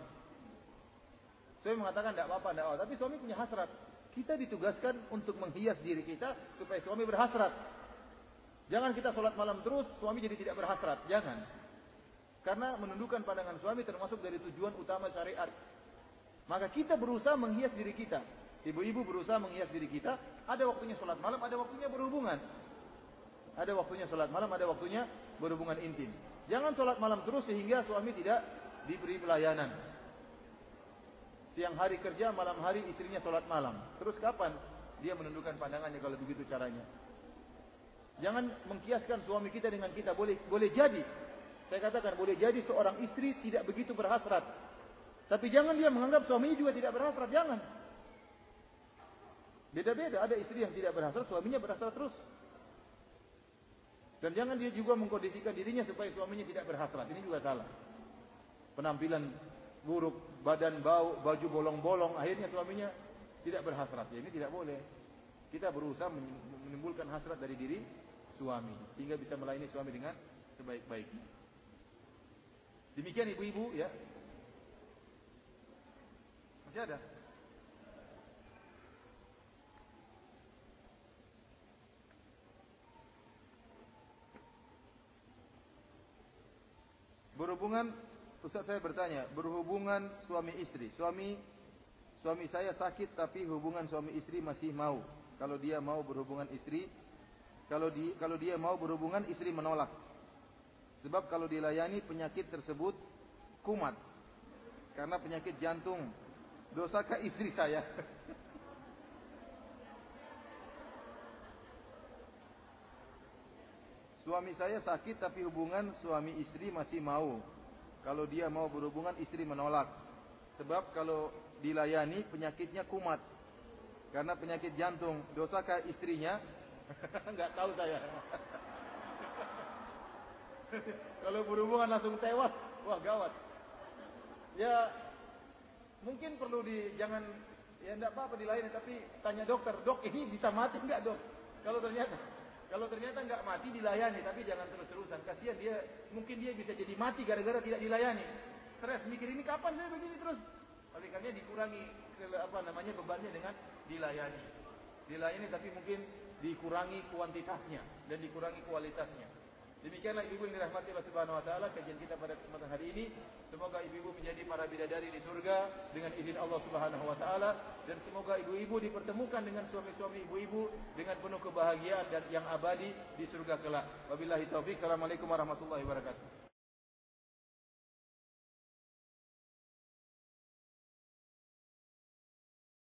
Saya mengatakan tidak apa-apa, tidak apa, tapi suami punya hasrat. Kita ditugaskan untuk menghias diri kita supaya suami berhasrat. Jangan kita sholat malam terus, suami jadi tidak berhasrat. Jangan. Karena menundukkan pandangan suami termasuk dari tujuan utama syariat. Maka kita berusaha menghias diri kita. Ibu-ibu berusaha menghias diri kita. Ada waktunya sholat malam, ada waktunya berhubungan. Ada waktunya sholat malam, ada waktunya berhubungan intim. Jangan sholat malam terus sehingga suami tidak diberi pelayanan. Siang hari kerja, malam hari istrinya sholat malam. Terus kapan dia menundukkan pandangannya kalau begitu caranya? Jangan mengkiaskan suami kita dengan kita. Boleh boleh jadi. Saya katakan boleh jadi seorang istri tidak begitu berhasrat. Tapi jangan dia menganggap suaminya juga tidak berhasrat. Jangan. Beda-beda. Ada istri yang tidak berhasrat, suaminya berhasrat terus. Dan jangan dia juga mengkondisikan dirinya supaya suaminya tidak berhasrat. Ini juga salah. Penampilan buruk, badan bau, baju bolong-bolong, akhirnya suaminya tidak berhasrat. Ya, ini tidak boleh. Kita berusaha menimbulkan hasrat dari diri suami sehingga bisa melayani suami dengan sebaik-baiknya. Demikian ibu-ibu ya. Masih ada? Berhubungan Ustaz saya bertanya, berhubungan suami istri. Suami suami saya sakit tapi hubungan suami istri masih mau. Kalau dia mau berhubungan istri, kalau di kalau dia mau berhubungan istri menolak. Sebab kalau dilayani penyakit tersebut kumat. Karena penyakit jantung. Dosakah istri saya? Suami saya sakit tapi hubungan suami istri masih mau. Kalau dia mau berhubungan istri menolak. Sebab kalau dilayani penyakitnya kumat. Karena penyakit jantung. Dosakah istrinya? Enggak tahu saya. kalau berhubungan langsung tewas. Wah gawat. Ya mungkin perlu di jangan ya enggak apa-apa dilayani tapi tanya dokter, dok ini bisa mati enggak dok? Kalau ternyata kalau ternyata nggak mati dilayani, tapi jangan terus-terusan. Kasihan dia, mungkin dia bisa jadi mati gara-gara tidak dilayani. Stres mikir ini kapan saya begini terus. Oleh karena dikurangi apa namanya bebannya dengan dilayani. Dilayani tapi mungkin dikurangi kuantitasnya dan dikurangi kualitasnya. Demikianlah ibu-ibu yang dirahmati Allah Subhanahu wa taala kajian kita pada kesempatan hari ini. Semoga ibu-ibu menjadi para bidadari di surga dengan izin Allah Subhanahu wa taala dan semoga ibu-ibu dipertemukan dengan suami-suami ibu-ibu dengan penuh kebahagiaan dan yang abadi di surga kelak. Wabillahi taufik. Assalamualaikum warahmatullahi wabarakatuh.